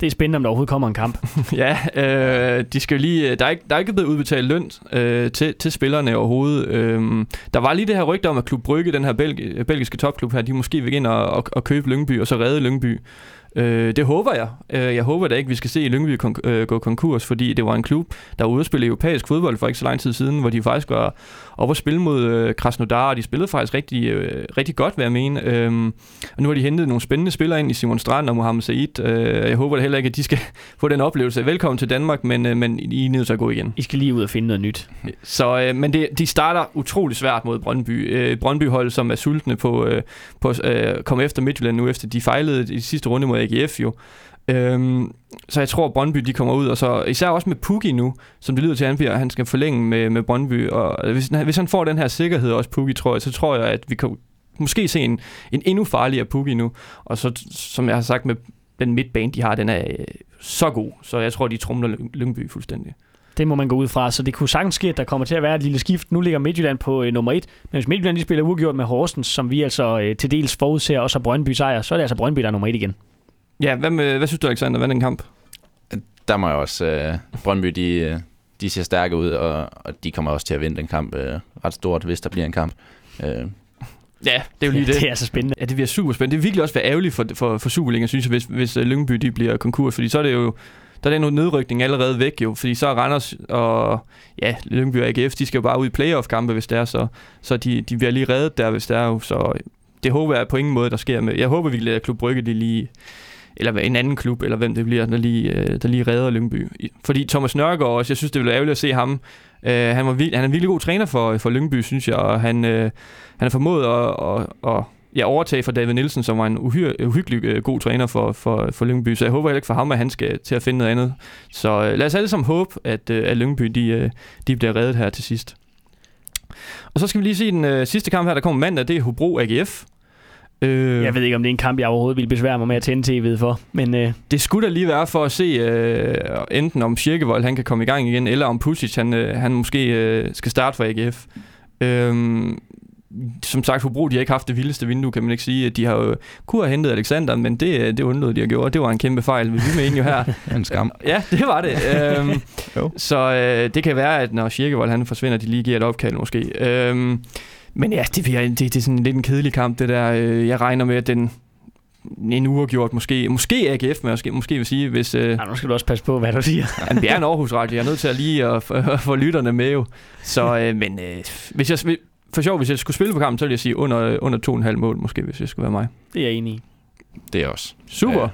Det er spændende, om der overhovedet kommer en kamp. *laughs* Ja, øh, de skal lige, øh, der, er ikke, der er ikke blevet udbetalt løn øh, til, til spillerne overhovedet. Øh, der var lige det her rygte om, at Klub Brygge, den her belg, belgiske topklub her, de måske vil ind og, og, og købe Lyngby, og så redde Lyngby. Øh, det håber jeg. Øh, jeg håber da ikke, vi skal se Lyngby kon- øh, gå konkurs, fordi det var en klub, der var ude at spille europæisk fodbold for ikke så lang tid siden, hvor de faktisk var oppe at spille mod øh, Krasnodar, og de spillede faktisk rigtig, øh, rigtig godt, vil jeg mene. Øh, og nu har de hentet nogle spændende spillere ind i Simon Strand og Mohamed Said. Øh, jeg håber da heller ikke, at de skal *laughs* få den oplevelse. Velkommen til Danmark, men, øh, men I er nødt til at gå igen. I skal lige ud og finde noget nyt. Så, øh, men det, de starter utrolig svært mod Brøndby. Øh, Brøndby-hold, som er sultne på øh, på at øh, komme efter Midtjylland nu, efter de fejlede i sidste runde mod AGF jo. Øhm, så jeg tror, at Brøndby de kommer ud, og så især også med Pukki nu, som det lyder til, at han, bliver, han skal forlænge med, med Brøndby. Og øh, hvis, hvis han får den her sikkerhed også, Pukki, tror jeg, så tror jeg, at vi kan måske se en, en endnu farligere Pukki nu. Og så, som jeg har sagt med den midtbane, de har, den er øh, så god. Så jeg tror, de trumler Lyngby fuldstændig. Det må man gå ud fra. Så det kunne sagtens ske, at der kommer til at være et lille skift. Nu ligger Midtjylland på øh, nummer et. Men hvis Midtjylland de spiller uafgjort med Horsens, som vi altså øh, til dels forudser, og så Brøndby sejr, så er det altså Brøndby, der er nummer et igen. Ja, hvad, med, hvad synes du, Alexander? Hvad er den kamp? Der må jeg også... Øh, Brøndby, de, de ser stærke ud, og, og de kommer også til at vinde den kamp øh, ret stort, hvis der bliver en kamp. Øh, Ja, det er jo lige *laughs* det. det er altså spændende. Ja, det bliver super spændende. Det vil virkelig også være ærgerligt for, for, for Superligaen, synes jeg, hvis, hvis øh, Lyngby de bliver konkurs, fordi så er det jo der er den nedrykning allerede væk jo, fordi så er Randers og ja, Lyngby og AGF, de skal jo bare ud i playoff-kampe, hvis det er, så, så de, de bliver lige reddet der, hvis det er jo, så det håber jeg på ingen måde, der sker med. Jeg håber virkelig, at Klub Brygge de lige, eller en anden klub, eller hvem det bliver, der lige, øh, der lige redder Lyngby. Fordi Thomas Nørgaard også, jeg synes, det ville være ærgerligt at se ham. Uh, han, var vild, han er en virkelig god træner for, for Lyngby, synes jeg, og han, uh, han har formået at, at, at ja, overtage for David Nielsen, som var en uhyre, uhyggelig uh, god træner for, for, for Lyngby. Så jeg håber heller ikke for ham, at han skal til at finde noget andet. Så uh, lad os alle sammen håbe, at, uh, at Lyngby de, uh, de bliver reddet her til sidst. Og så skal vi lige se den uh, sidste kamp her, der kommer mandag, det er Hobro AGF. Øh, jeg ved ikke, om det er en kamp, jeg overhovedet vil besvære mig med at tænde tv'et for. Men, øh. Det skulle da lige være for at se øh, enten om Kirkevold han kan komme i gang igen, eller om Pusic han, øh, han måske øh, skal starte for AGF. Øh, som sagt, Hobro, de har ikke haft det vildeste vindue, kan man ikke sige. De har jo kunne have hentet Alexander, men det, det undlod de at gøre. Det var en kæmpe fejl, vi med jo her. *laughs* en skam. Ja, det var det. øhm, så øh, det kan være, at når Kirkevold han forsvinder, de lige giver et opkald måske. Øhm, men ja, det, det, det er sådan lidt en kedelig kamp, det der. Øh, jeg regner med, at den en uafgjort måske. Måske AGF, men måske, måske vil sige, hvis... Øh, ja, nu skal du også passe på, hvad du siger. jamen, det er en Aarhus Radio. Jeg er nødt til at lige at, at få lytterne med jo. Så, øh, men øh, hvis jeg, for sjov, hvis jeg skulle spille på kampen, så ville jeg sige under, under to og en halv mål, måske, hvis jeg skulle være mig. Det er jeg enig i. Det er også. Super. Ja.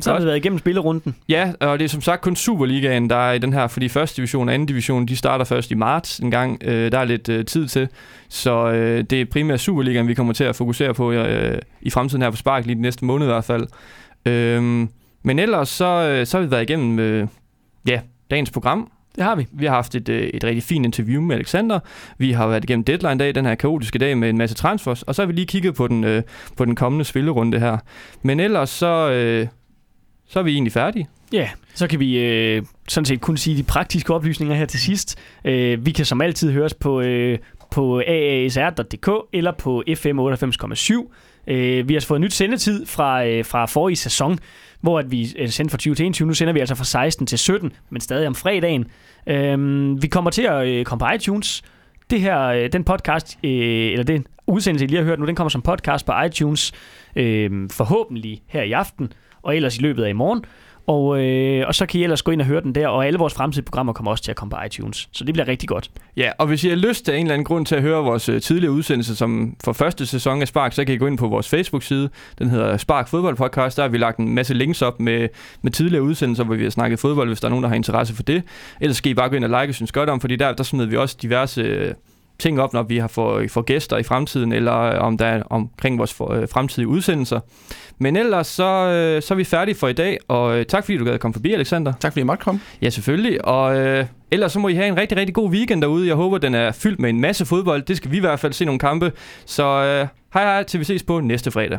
Så har vi været igennem spillerunden. Ja, og det er som sagt kun Superligaen, der er i den her, fordi første division og anden division, de starter først i marts en gang. Øh, der er lidt øh, tid til, så øh, det er primært Superligaen, vi kommer til at fokusere på øh, i fremtiden her på Spark, lige de næste måned i hvert fald. Øh, men ellers så, øh, så har vi været igennem øh, ja, dagens program, det har vi. Vi har haft et, øh, et rigtig fint interview med Alexander. Vi har været igennem deadline-dag, den her kaotiske dag med en masse transfers. Og så har vi lige kigget på den, øh, på den kommende spillerunde her. Men ellers så, øh, så er vi egentlig færdige. Ja, så kan vi øh, sådan set kun sige de praktiske oplysninger her til sidst. Øh, vi kan som altid høres på, øh, på aasr.dk eller på FM 98,7. Øh, vi har altså fået nyt sendetid fra, øh, fra forrige sæson, hvor at vi øh, sendte fra 20 til 21. Nu sender vi altså fra 16 til 17, men stadig om fredagen. Øh, vi kommer til at øh, komme på iTunes. Det her, øh, den podcast, øh, eller den udsendelse, I lige har hørt nu, den kommer som podcast på iTunes øh, forhåbentlig her i aften og ellers i løbet af i morgen. Og, øh, og så kan I ellers gå ind og høre den der, og alle vores fremtidige programmer kommer også til at komme på iTunes. Så det bliver rigtig godt. Ja, og hvis I har lyst til en eller anden grund til at høre vores øh, tidligere udsendelse som for første sæson af Spark, så kan I gå ind på vores Facebook-side. Den hedder Spark Fodbold Podcast. Der har vi lagt en masse links op med, med tidligere udsendelser, hvor vi har snakket fodbold, hvis der er nogen, der har interesse for det. Ellers skal I bare gå ind og like og synes godt om, fordi der, der smider vi også diverse øh, ting op, når vi har fået, for gæster i fremtiden, eller om der er omkring vores for, øh, fremtidige udsendelser. Men ellers så, øh, så er vi færdige for i dag, og øh, tak fordi du gad komme forbi, Alexander. Tak fordi jeg måtte komme. Ja, selvfølgelig. Og øh, ellers så må I have en rigtig, rigtig god weekend derude. Jeg håber, den er fyldt med en masse fodbold. Det skal vi i hvert fald se nogle kampe. Så øh, hej hej, til vi ses på næste fredag.